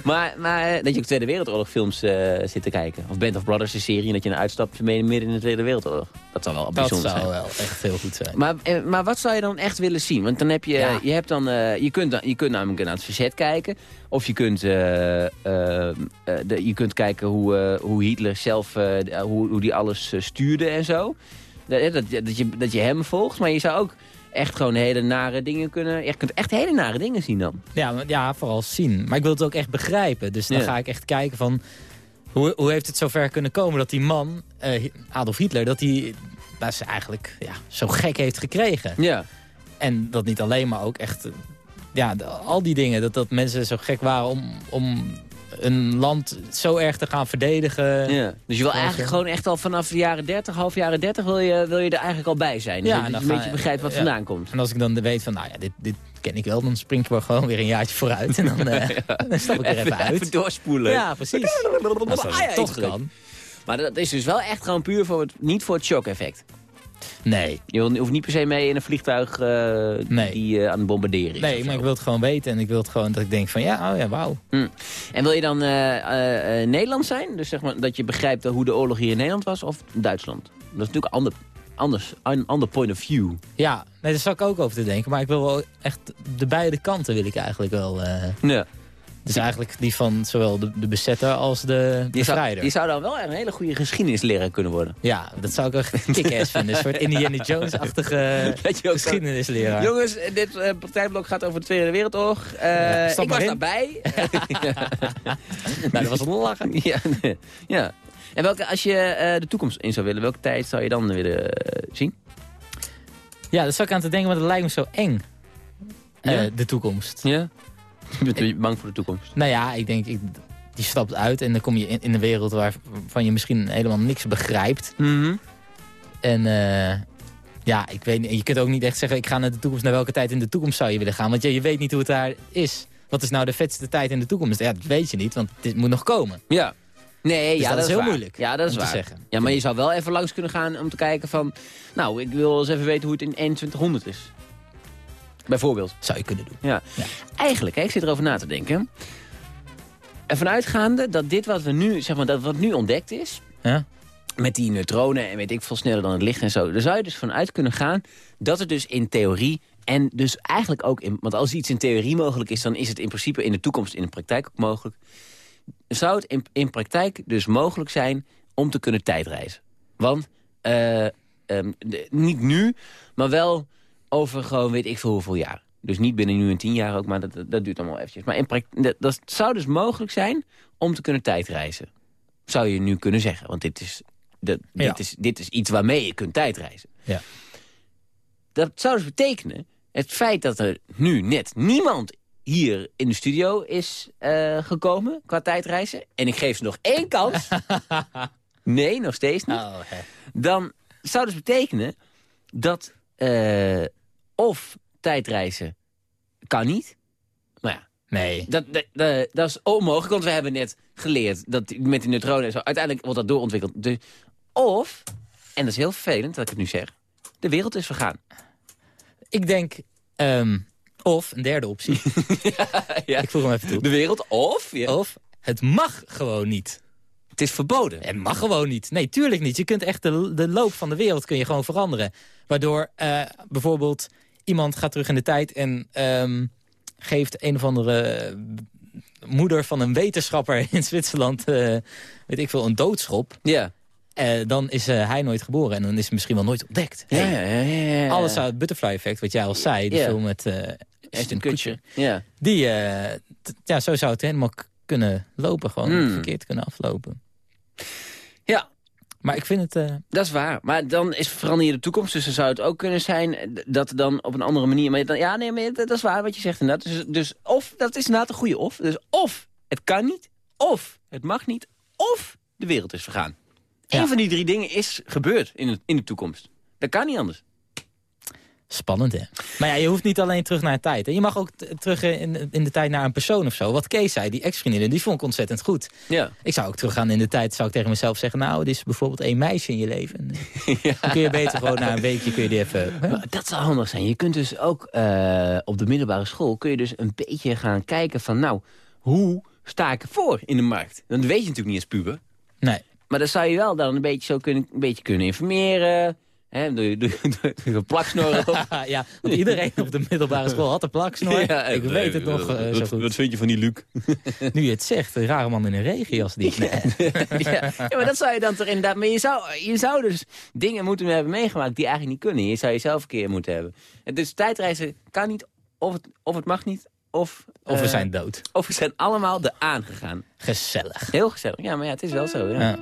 maar, maar eh, dat je ook Tweede Wereldoorlog films eh, zit te kijken. Of Band of Brothers, een serie, en dat je een uitstapt midden midden in de Tweede Wereldoorlog. Dat zou wel dat bijzonder zou zijn. wel echt heel goed zijn. Maar, maar wat zou je dan echt willen zien? Want dan heb je, je, hebt dan, je, kunt dan, je kunt namelijk naar het verzet kijken. Of je kunt, eh, eh, eh, de, je kunt kijken hoe, hoe Hitler zelf, hoe, hoe die alles stuurde en zo. Dat, dat, dat, je, dat je hem volgt. Maar je zou ook echt gewoon hele nare dingen kunnen... Je kunt echt hele nare dingen zien dan. Ja, ja, vooral zien. Maar ik wil het ook echt begrijpen. Dus dan Ja. ga ik echt kijken van... Hoe, hoe heeft het zover kunnen komen dat die man, Adolf Hitler... dat hij dat ze eigenlijk ja, zo gek heeft gekregen. Ja. En dat niet alleen, maar ook echt... Ja, al die dingen. Dat, dat mensen zo gek waren om, om een land zo erg te gaan verdedigen. ja. Dus je wil eigenlijk gewoon echt al vanaf de jaren 30, half jaren 30... wil je, wil je er eigenlijk al bij zijn. Dus Ja, dat je een beetje je- begrijpt wat ja. vandaan komt. En als ik dan weet van, nou ja, dit, dit ken ik wel... dan spring ik wel gewoon weer een jaartje vooruit. En dan, eh, dan stap ik er even, uit. Even doorspoelen. Ja, precies. Als dat Ah, toch kan. Maar dat is dus wel echt gewoon puur voor het, niet voor het shock-effect. Nee, Je hoeft niet per se mee in een vliegtuig Nee. die eh, aan het bombarderen is. nee maar ik wil het gewoon weten. En ik wil het gewoon dat ik denk van, ja, oh ja, wauw. En wil je dan eh Nederland zijn? Dus zeg maar dat je begrijpt hoe de oorlog hier in Nederland was? Of Duitsland? Dat is natuurlijk ander, anders, een ander point of view. Ja, nee, daar zat ik ook over te denken. Maar ik wil wel echt de beide kanten wil ik eigenlijk wel. Ja. Dus eigenlijk die van zowel de, de bezetter als de bevrijder. je zou dan wel een hele goede geschiedenisleraar kunnen worden. Ja, dat zou ik echt kick-ass vinden. Een soort Indiana Jones-achtige geschiedenisleraar. Jongens, dit eh, partijblok gaat over de Tweede Wereldoorlog. Ja, stap ik was in. daarbij. Nou, dat was een lachen. ja, nee. ja. En welke, als je eh, de toekomst in zou willen, welke tijd zou je dan willen zien? Ja, dat zou ik aan te denken, maar dat lijkt me zo eng. Ja? de toekomst. Ja? Je bent bang voor de toekomst. Nou ja, ik denk, ik, die stapt uit en dan kom je in, in een wereld waarvan je misschien helemaal niks begrijpt. Mhm. En eh, ja, ik weet niet, je kunt ook niet echt zeggen, ik ga naar de toekomst. Naar welke tijd in de toekomst zou je willen gaan? Want je, je weet niet hoe het daar is. Wat is nou de vetste tijd in de toekomst? Ja, dat weet je niet, want dit moet nog komen. Ja. Nee, Dus ja, dat dat, is heel waar. moeilijk Ja, dat is om te waar. zeggen. Ja, maar je zou wel even langs kunnen gaan om te kijken van... Nou, ik wil eens even weten hoe het in 2100 is. Bijvoorbeeld. Zou je kunnen doen. Ja. Eigenlijk, hè, ik zit erover na te denken. Ervan uitgaande dat dit wat we nu, zeg maar, dat wat nu ontdekt is... Ja? met die neutronen en weet ik veel sneller dan het licht en zo... daar zou je dus vanuit kunnen gaan dat het dus in theorie... en dus eigenlijk ook in... want als iets in theorie mogelijk is... dan is het in principe in de toekomst in de praktijk ook mogelijk. Zou het in, in praktijk dus mogelijk zijn om te kunnen tijdreizen? Want eh, ehm, de- niet nu, maar wel over gewoon weet ik veel hoeveel jaar. Dus niet binnen nu en tien jaar ook, maar dat, dat, dat duurt allemaal eventjes. Maar in dat, dat zou dus mogelijk zijn om te kunnen tijdreizen. Zou je nu kunnen zeggen, want dit is, dat, dit Ja. is, dit is iets waarmee je kunt tijdreizen. Ja. Dat zou dus betekenen, het feit dat er nu net niemand hier in de studio is eh, gekomen qua tijdreizen... en ik geef ze nog één kans... nee, nog steeds niet Oh, dan zou dus betekenen dat eh, of tijdreizen kan niet. Maar ja, Nee. dat, dat, dat, is onmogelijk, want we hebben net geleerd dat met die neutronen en zo, uiteindelijk wordt dat doorontwikkeld. Dus, of, en dat is heel vervelend dat ik het nu zeg, de wereld is vergaan. Ik denk, ehm, of, een derde optie. ja. Ik voeg hem even toe. De wereld, of, ja, Of, het mag gewoon niet. het is verboden. Het mag gewoon niet. Nee, tuurlijk niet. Je kunt echt de, de loop van de wereld kun je gewoon veranderen. Waardoor eh, bijvoorbeeld iemand gaat terug in de tijd en ehm, geeft een of andere eh, moeder van een wetenschapper in Zwitserland, eh, weet ik veel, een doodschop. Ja. Eh, dan is hij nooit geboren en dan is hij misschien wel nooit ontdekt. Ja, Hey, ja, ja. Alles zou het butterfly effect, wat jij al zei, die Ja. film met Ashton Ashton Kutcher. Ja. Die, ja, zo zou het helemaal kunnen lopen, gewoon Hmm. verkeerd kunnen aflopen. ja, Maar ik vind het... eh, Dat is waar. Maar dan is verander je de toekomst. Dus dan zou het ook kunnen zijn dat dan op een andere manier... Maar dan, ja, nee, maar dat dat is waar wat je zegt inderdaad. Dus, dus of, dat is inderdaad een goede of. Dus of het kan niet, of het mag niet, of de wereld is vergaan. Ja. Eén van die drie dingen is gebeurd in de, in de toekomst. Dat kan niet anders. Spannend, hè? Maar ja, je hoeft niet alleen terug naar de tijd. Hè? Je mag ook terug in, in de tijd naar een persoon of zo. Wat Kees zei, die ex-vriendin, die vond ik ontzettend goed. Ja. Ik zou ook teruggaan in de tijd, zou ik tegen mezelf zeggen... nou, dit is bijvoorbeeld één meisje in je leven. Dan kun je beter gewoon na een weekje kun je die even... hè? Dat zou handig zijn. Je kunt dus ook eh, op de middelbare school... kun je dus een beetje gaan kijken van... nou, hoe sta ik ervoor in de markt? Dat weet je natuurlijk niet als puber. Nee. Maar dan zou je wel dan een beetje zo kunnen, een beetje kunnen informeren. Hè, doe, je- doe, een plaksnor op. ja, want iedereen op de middelbare school had een plaksnor. Ja, ik weet het nog eh, zo wat, goed. wat vind je van die Luc? Nu je het zegt, een rare man in een regenjas. Die ja, ja, maar dat zou je dan toch inderdaad... Maar je zou, je zou dus dingen moeten hebben meegemaakt die eigenlijk niet kunnen. Je zou jezelf een keer moeten hebben. En Dus tijdreizen kan niet, of het, of het mag niet, of... Of we eh, zijn dood. Of we zijn allemaal de aangegaan. Gezellig. Heel gezellig. Ja, maar ja, het is wel zo. Ja.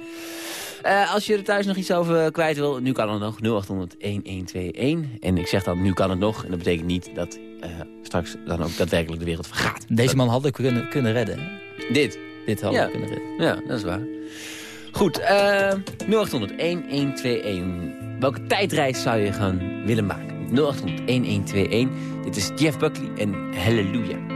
Eh, als je er thuis nog iets over kwijt wil, nu kan het nog 0800 1121. En ik zeg dan, nu kan het nog. En dat betekent niet dat eh, straks dan ook daadwerkelijk de wereld vergaat. Deze man had ik kunnen, kunnen redden. Dit. Dit had Ja. ik kunnen redden. Ja, dat is waar. Goed, eh 0800 1121. Welke tijdreis zou je gaan willen maken? 0800 1121. Dit is Jeff Buckley en Hallelujah.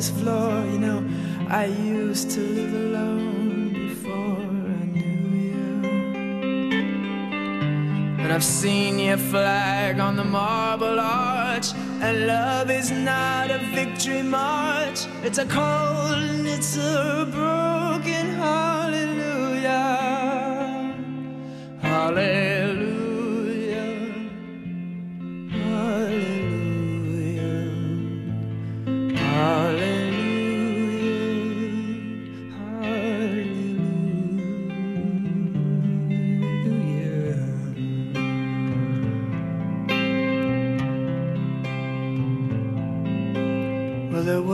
this floor. You know, I used to live alone before I knew you. And I've seen your flag on the marble arch. And love is not a victory march. It's a cold and it's a broken hallelujah. Hallelujah.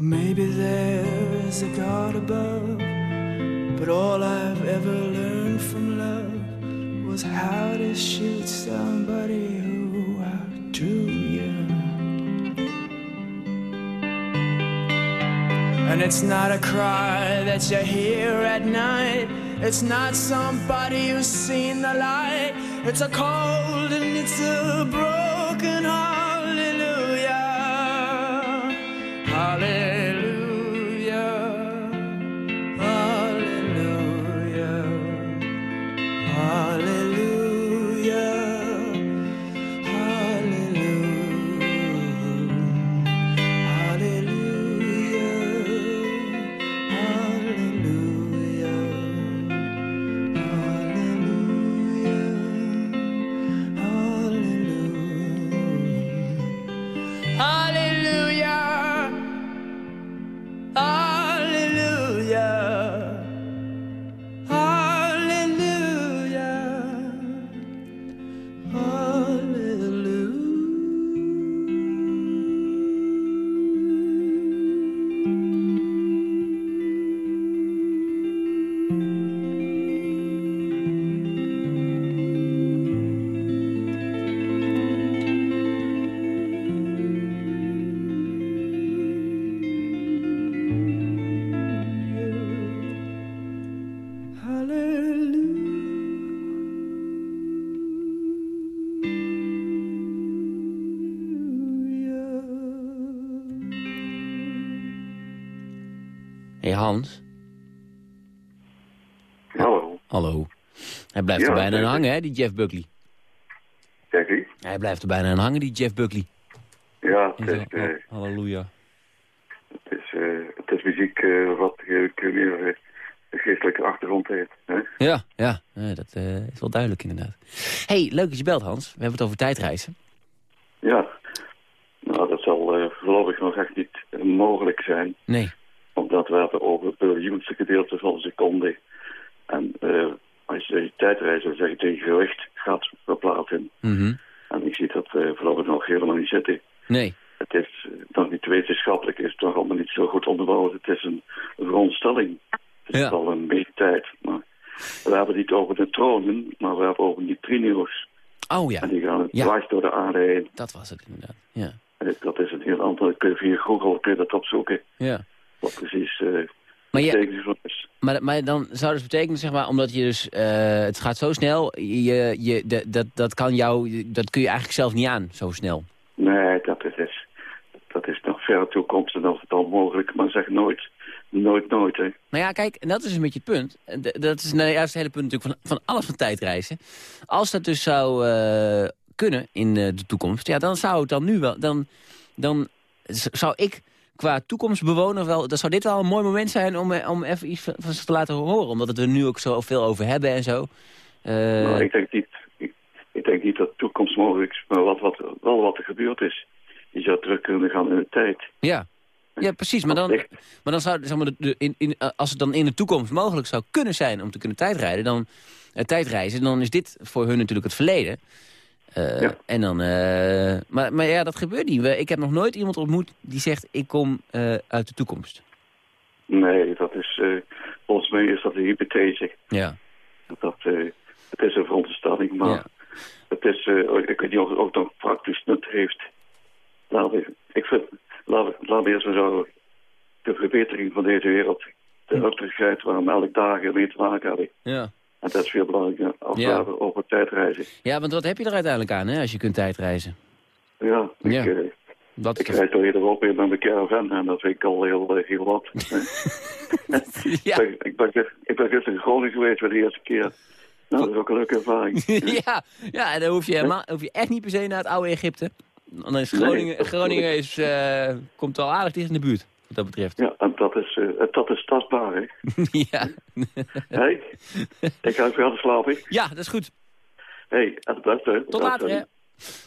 maybe there's a God above, but all I've ever learned from love was how to shoot somebody who outdrew you. And it's not a cry that you hear at night. It's not somebody who's seen the light. It's a cold and it's a broken hallelujah. Hallelujah. Hans, Hallo. Hij blijft Ja, er bijna aan zeker. hangen, hè, die Jeff Buckley. Kijk eens. Hij blijft er bijna aan hangen, die Jeff Buckley. Ja, het is, eh, oh, halleluja. het is, eh, het is muziek eh, wat meer een geestelijke achtergrond heeft. Hè? Ja, ja, dat is wel duidelijk inderdaad. hey, leuk dat je belt, Hans. We hebben het over tijdreizen. Ja, nou dat zal voorlopig nog echt niet mogelijk zijn. Nee. Omdat we hebben over biljoenste gedeelte van een seconde. En eh, als je tijdreizen zeg ik tegen gewicht gaat verplaatsen. Mhm. En ik zie dat eh, voorlopig nog helemaal niet zitten. Nee. Het is eh, nog niet wetenschappelijk, is het nog allemaal niet zo goed onderbouwd. Het is een veronderstelling. Het is Ja. al een beetje tijd. Maar we hebben het niet over neutronen, maar we hebben over neutrino's. Oh ja. En die gaan Ja. dwars door de aarde heen. Dat was het inderdaad. Ja. En dat is een heel ander. Kun je via Google kun je dat opzoeken. Ja. Wat precies eh Maar je- betekenis is. Maar, maar dan zou dus betekenen, zeg maar, omdat je dus, eh, het gaat zo snel, je, je, dat, dat, kan jou, dat kun je eigenlijk zelf niet aan, zo snel. Nee, dat is, dat is nog verre toekomst en dat is dan mogelijk. Maar zeg nooit, nooit, nooit. Hè. Nou ja, kijk, en dat is een beetje het punt. Dat is nou juist het hele punt natuurlijk van, van alles van tijdreizen. Als dat dus zou eh, kunnen in de toekomst, ja, dan zou het dan nu wel, dan, dan zou ik qua toekomstbewoner wel, dan zou dit wel een mooi moment zijn om, eh, om even iets van ze te laten horen. Omdat het er nu ook zo veel over hebben en zo. Eh, Nou, ik denk niet, ik, ik denk niet dat toekomst mogelijk is, maar wat, wat, wel wat er gebeurd is. Je zou terug kunnen gaan in de tijd. Ja. Ja, precies. Maar dan, maar dan zou, zeg maar, de, de- in, in, als het dan in de toekomst mogelijk zou kunnen zijn om te kunnen tijdrijden, dan, eh, tijdreizen, dan is dit voor hun natuurlijk het verleden. Eh, En dan, eh, maar, maar ja, dat gebeurt niet. Ik heb nog nooit iemand ontmoet die zegt, ik kom eh, uit de toekomst. Nee, dat is, volgens mij is dat een hypothese. Ja. Dat, het is een veronderstelling, maar het is, eh, ik weet niet of het ook nog praktisch nut heeft. Laten we, ik vind, we eerst maar zo de verbetering van deze wereld, de uitdrukking waar we elke dag mee te maken hebben. Ja. En dat is veel belangrijker als Ja. over tijdreizen. Ja, want wat heb je er uiteindelijk aan, hè, als je kunt tijdreizen? Ja, ik, Ja. eh, Wat ik rijd door Europa in met mijn caravan en dat vind ik al heel, eh, heel wat. ik, ben, ik, ben, ik ben gisteren in Groningen geweest voor de eerste keer. Nou, dat is ook een leuke ervaring. ja, ja, en dan hoef je, helemaal, hoef je echt niet per se naar het oude Egypte. Dan is Groningen, dat- Groningen is, eh, komt al aardig dicht in de buurt, wat dat betreft. Ja, en dat is, eh, dat is tastbaar, hè. ja. Hey, ik ga even gaan slapen. Ja, dat is goed. Hey, en het. Tot later, hè.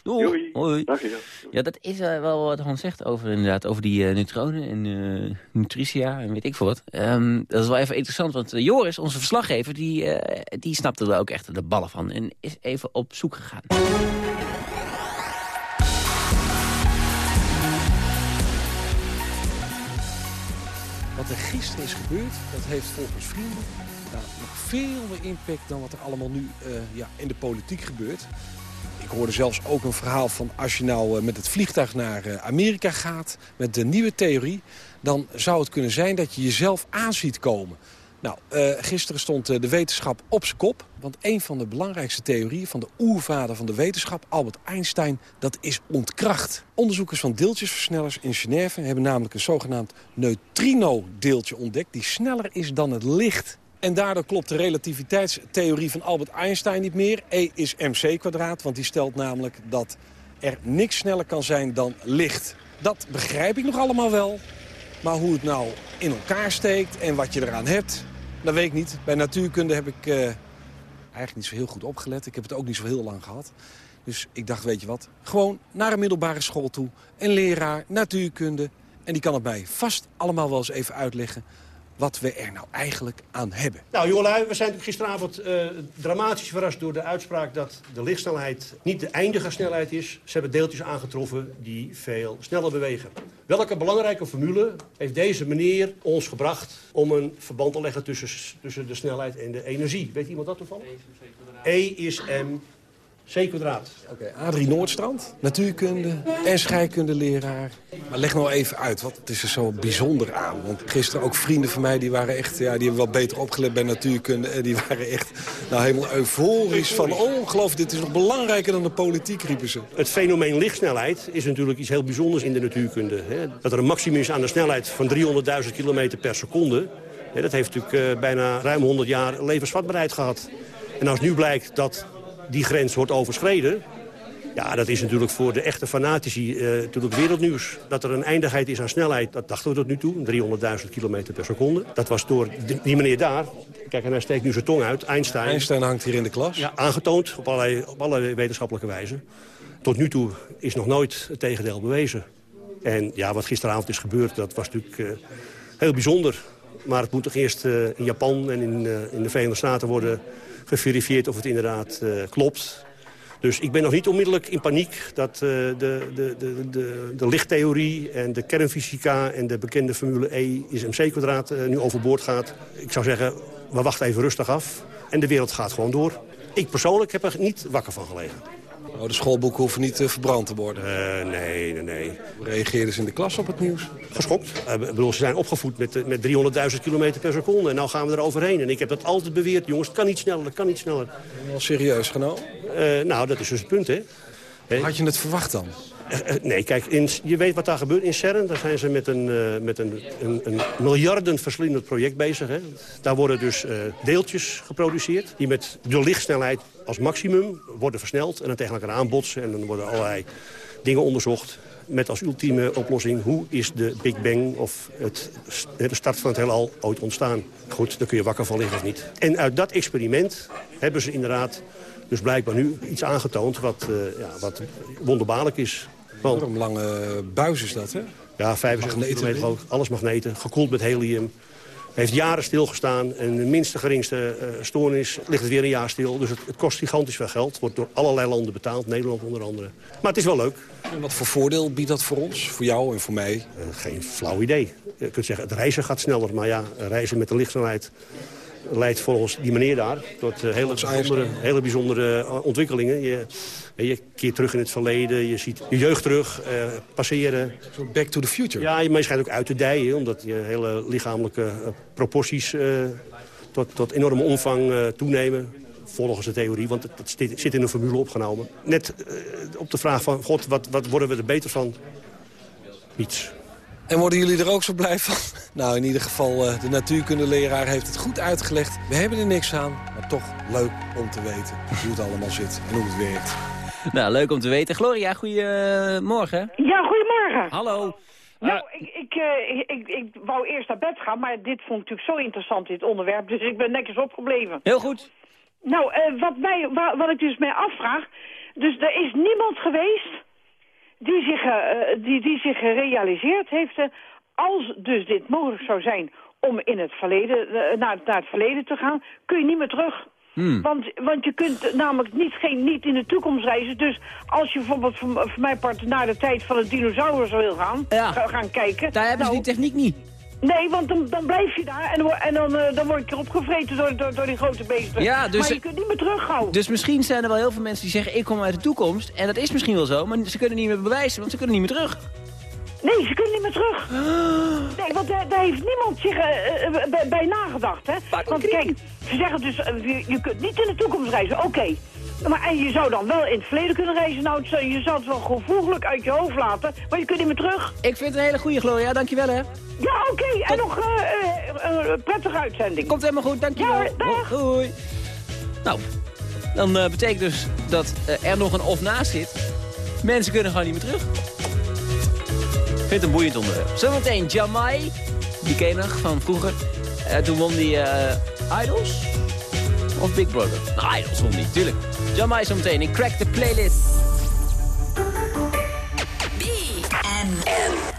Doei. Doei. Hoi. Dag, ja. Ja, dat is eh, wel wat Hans zegt over, inderdaad, over die eh, neutronen en eh, nutritia en weet ik veel wat. Ehm, dat is wel even interessant, want Joris, onze verslaggever, die, eh, die snapte er ook echt de ballen van. En is even op zoek gegaan. Wat er gisteren is gebeurd, dat heeft volgens vrienden nou, nog veel meer impact dan wat er allemaal nu eh, ja, in de politiek gebeurt. Ik hoorde zelfs ook een verhaal van als je nou eh, met het vliegtuig naar eh, Amerika gaat... met de nieuwe theorie, dan zou het kunnen zijn dat je jezelf aanziet komen. Nou, eh, gisteren stond eh, de wetenschap op zijn kop. Want een van de belangrijkste theorieën van de oervader van de wetenschap, Albert Einstein, dat is ontkracht. Onderzoekers van deeltjesversnellers in Genève hebben namelijk een zogenaamd neutrino-deeltje ontdekt... die sneller is dan het licht. En daardoor klopt de relativiteitstheorie van Albert Einstein niet meer. E is mc kwadraat, want die stelt namelijk dat er niks sneller kan zijn dan licht. Dat begrijp ik nog allemaal wel. Maar hoe het nou in elkaar steekt en wat je eraan hebt, dat weet ik niet. Bij natuurkunde heb ik eh, eigenlijk niet zo heel goed opgelet. Ik heb het ook niet zo heel lang gehad. Dus ik dacht, weet je wat, gewoon naar een middelbare school toe. Een leraar, natuurkunde. En die kan het mij vast allemaal wel eens even uitleggen wat we er nou eigenlijk aan hebben. Nou, jongelui, we zijn natuurlijk gisteravond eh, dramatisch verrast door de uitspraak dat de lichtsnelheid niet de eindige snelheid is. Ze hebben deeltjes aangetroffen die veel sneller bewegen. Welke belangrijke formule heeft deze meneer ons gebracht om een verband te leggen tussen, tussen de snelheid en de energie? Weet iemand dat toevallig? E is m c kwadraat. Oké, Adrie Noordstrand, natuurkunde en scheikundeleraar. Maar leg nou even uit, wat is er zo bijzonder aan? Want gisteren ook vrienden van mij, die waren echt, ja, die hebben wel beter opgelet bij natuurkunde. En die waren echt nou, helemaal euforisch van, oh, geloof dit is nog belangrijker dan de politiek, riepen ze. Het fenomeen lichtsnelheid is natuurlijk iets heel bijzonders in de natuurkunde. Hè? Dat er een maximum is aan de snelheid van 300.000 km per seconde. Hè, dat heeft natuurlijk eh, bijna ruim 100 jaar levensvatbaarheid gehad. En als nu blijkt dat die grens wordt overschreden... Ja, dat is natuurlijk voor de echte fanatici eh, natuurlijk wereldnieuws. Dat er een eindigheid is aan snelheid, dat dachten we tot nu toe. 300.000 kilometer per seconde. Dat was door die, meneer daar, kijk en hij steekt nu zijn tong uit, Einstein. Einstein hangt hier in de klas. Ja, aangetoond op allerlei, op allerlei wetenschappelijke wijze. Tot nu toe is nog nooit het tegendeel bewezen. En ja, wat gisteravond is gebeurd, dat was natuurlijk eh, heel bijzonder. Maar het moet toch eerst eh, in Japan en in, in de Verenigde Staten worden geverifieerd of het inderdaad eh, klopt. Dus ik ben nog niet onmiddellijk in paniek dat eh, de, de, de, de, de lichttheorie en de kernfysica en de bekende formule E is mc-kwadraat eh, nu overboord gaat. Ik zou zeggen, we wachten even rustig af en de wereld gaat gewoon door. Ik persoonlijk heb er niet wakker van gelegen. Oh, de schoolboeken hoeven niet eh, verbrand te worden. Eh, nee, nee, nee. Hoe reageerden ze in de klas op het nieuws? Geschokt. Eh, ik bedoel, ze zijn opgevoed met, met 300.000 kilometer per seconde. En nou gaan we er overheen. En ik heb dat altijd beweerd. Jongens, het kan niet sneller, het kan niet sneller. Wel serieus genomen? Eh, nou, dat is dus het punt, hè. Had je het verwacht dan? Eh, eh, nee, kijk, in, je weet wat daar gebeurt in CERN. Daar zijn ze met een, eh, met een, een, miljardenverslindend project bezig. Hè. Daar worden dus deeltjes geproduceerd... die met de lichtsnelheid als maximum worden versneld... en dan tegen elkaar aanbotsen. En dan worden allerlei dingen onderzocht met als ultieme oplossing... hoe is de Big Bang of het, de start van het heelal ooit ontstaan. Goed, daar kun je wakker van liggen of niet. En uit dat experiment hebben ze inderdaad dus blijkbaar nu iets aangetoond... wat, eh, ja, wat wonderbaarlijk is. Want, lange buis is dat, hè? ja, 75 Magneten kilometer erin. hoog, alles magneten, gekoeld met helium. Heeft jaren stilgestaan en de minste geringste eh, stoornis ligt het weer een jaar stil. Dus het, het kost gigantisch veel geld. Wordt door allerlei landen betaald, Nederland onder andere. Maar het is wel leuk. En wat voor voordeel biedt dat voor ons? Voor jou en voor mij? Eh, geen flauw idee. Je kunt zeggen, het reizen gaat sneller. Maar ja, reizen met de lichtsnelheid leidt volgens die meneer daar... tot eh, hele, bijzondere, hele bijzondere eh, ontwikkelingen. Je, je keert terug in het verleden, je ziet je jeugd terug, eh, passeren. Zo back to the future. Ja, maar je schijnt ook uit te dijen, omdat je hele lichamelijke eh, proporties eh, tot, tot enorme omvang eh, toenemen. Volgens de theorie, want het zit- in een formule opgenomen. Net eh, op de vraag van, god, wat, wat worden we er beter van? Niets. En worden jullie er ook zo blij van? Nou, in ieder geval, eh, de natuurkundeleraar heeft het goed uitgelegd. We hebben er niks aan, maar toch leuk om te weten hoe het allemaal zit en hoe het werkt. Nou, leuk om te weten. Gloria, goedemorgen. Ja, goedemorgen. Hallo. Nou, ik, ik, eh, ik, ik, ik wou eerst naar bed gaan, maar dit vond ik natuurlijk zo interessant, dit onderwerp. Dus ik ben netjes opgebleven. Heel goed. Nou, eh, wat, mij, wa- wat ik dus mij afvraag... Dus er is niemand geweest die zich, eh, die, die zich gerealiseerd heeft... eh, als dus dit mogelijk zou zijn om in het verleden, eh, naar, naar het verleden te gaan... kun je niet meer terug. Hmm. Want, want je kunt namelijk niet, geen, niet in de toekomst reizen. Dus als je bijvoorbeeld voor, voor mijn part naar de tijd van de dinosaurus wil gaan, ga- gaan kijken... Daar hebben ze nou, die techniek niet. Nee, want dan, dan blijf je daar en, en dan, eh, dan word ik erop gevreten door, door, door die grote beesten. Ja, dus- maar je kunt niet meer terughouden. Dus misschien zijn er wel heel veel mensen die zeggen... ik kom uit de toekomst. En dat is misschien wel zo, maar ze kunnen niet meer bewijzen, want ze kunnen niet meer terug. Nee, ze kunnen niet meer terug. Nee, want daar, daar heeft niemand zich eh, eh, bij, bij nagedacht, hè. Want kijk, ze zeggen dus, eh, je, kunt niet in de toekomst reizen, oké. Maar en je zou dan wel in het verleden kunnen reizen. Nou, je zou het wel gevoeglijk uit je hoofd laten, maar je kunt niet meer terug. Ik vind het een hele goede Gloria, dankjewel hè. Ja, oké. En nog eh, eh, een prettige uitzending. Komt helemaal goed, dankjewel. Ja, dag. Doei. Nou, dan eh, betekent dus dat eh, er nog een of naast zit. Mensen kunnen gewoon niet meer terug vind het een boeiend onderwerp. Zometeen Jamai, die ken je nog van vroeger. Uh, toen won die eh, Idols of Big Brother. Nou, Idols won die, tuurlijk. Jamai zometeen in Crack the Playlist. B -M.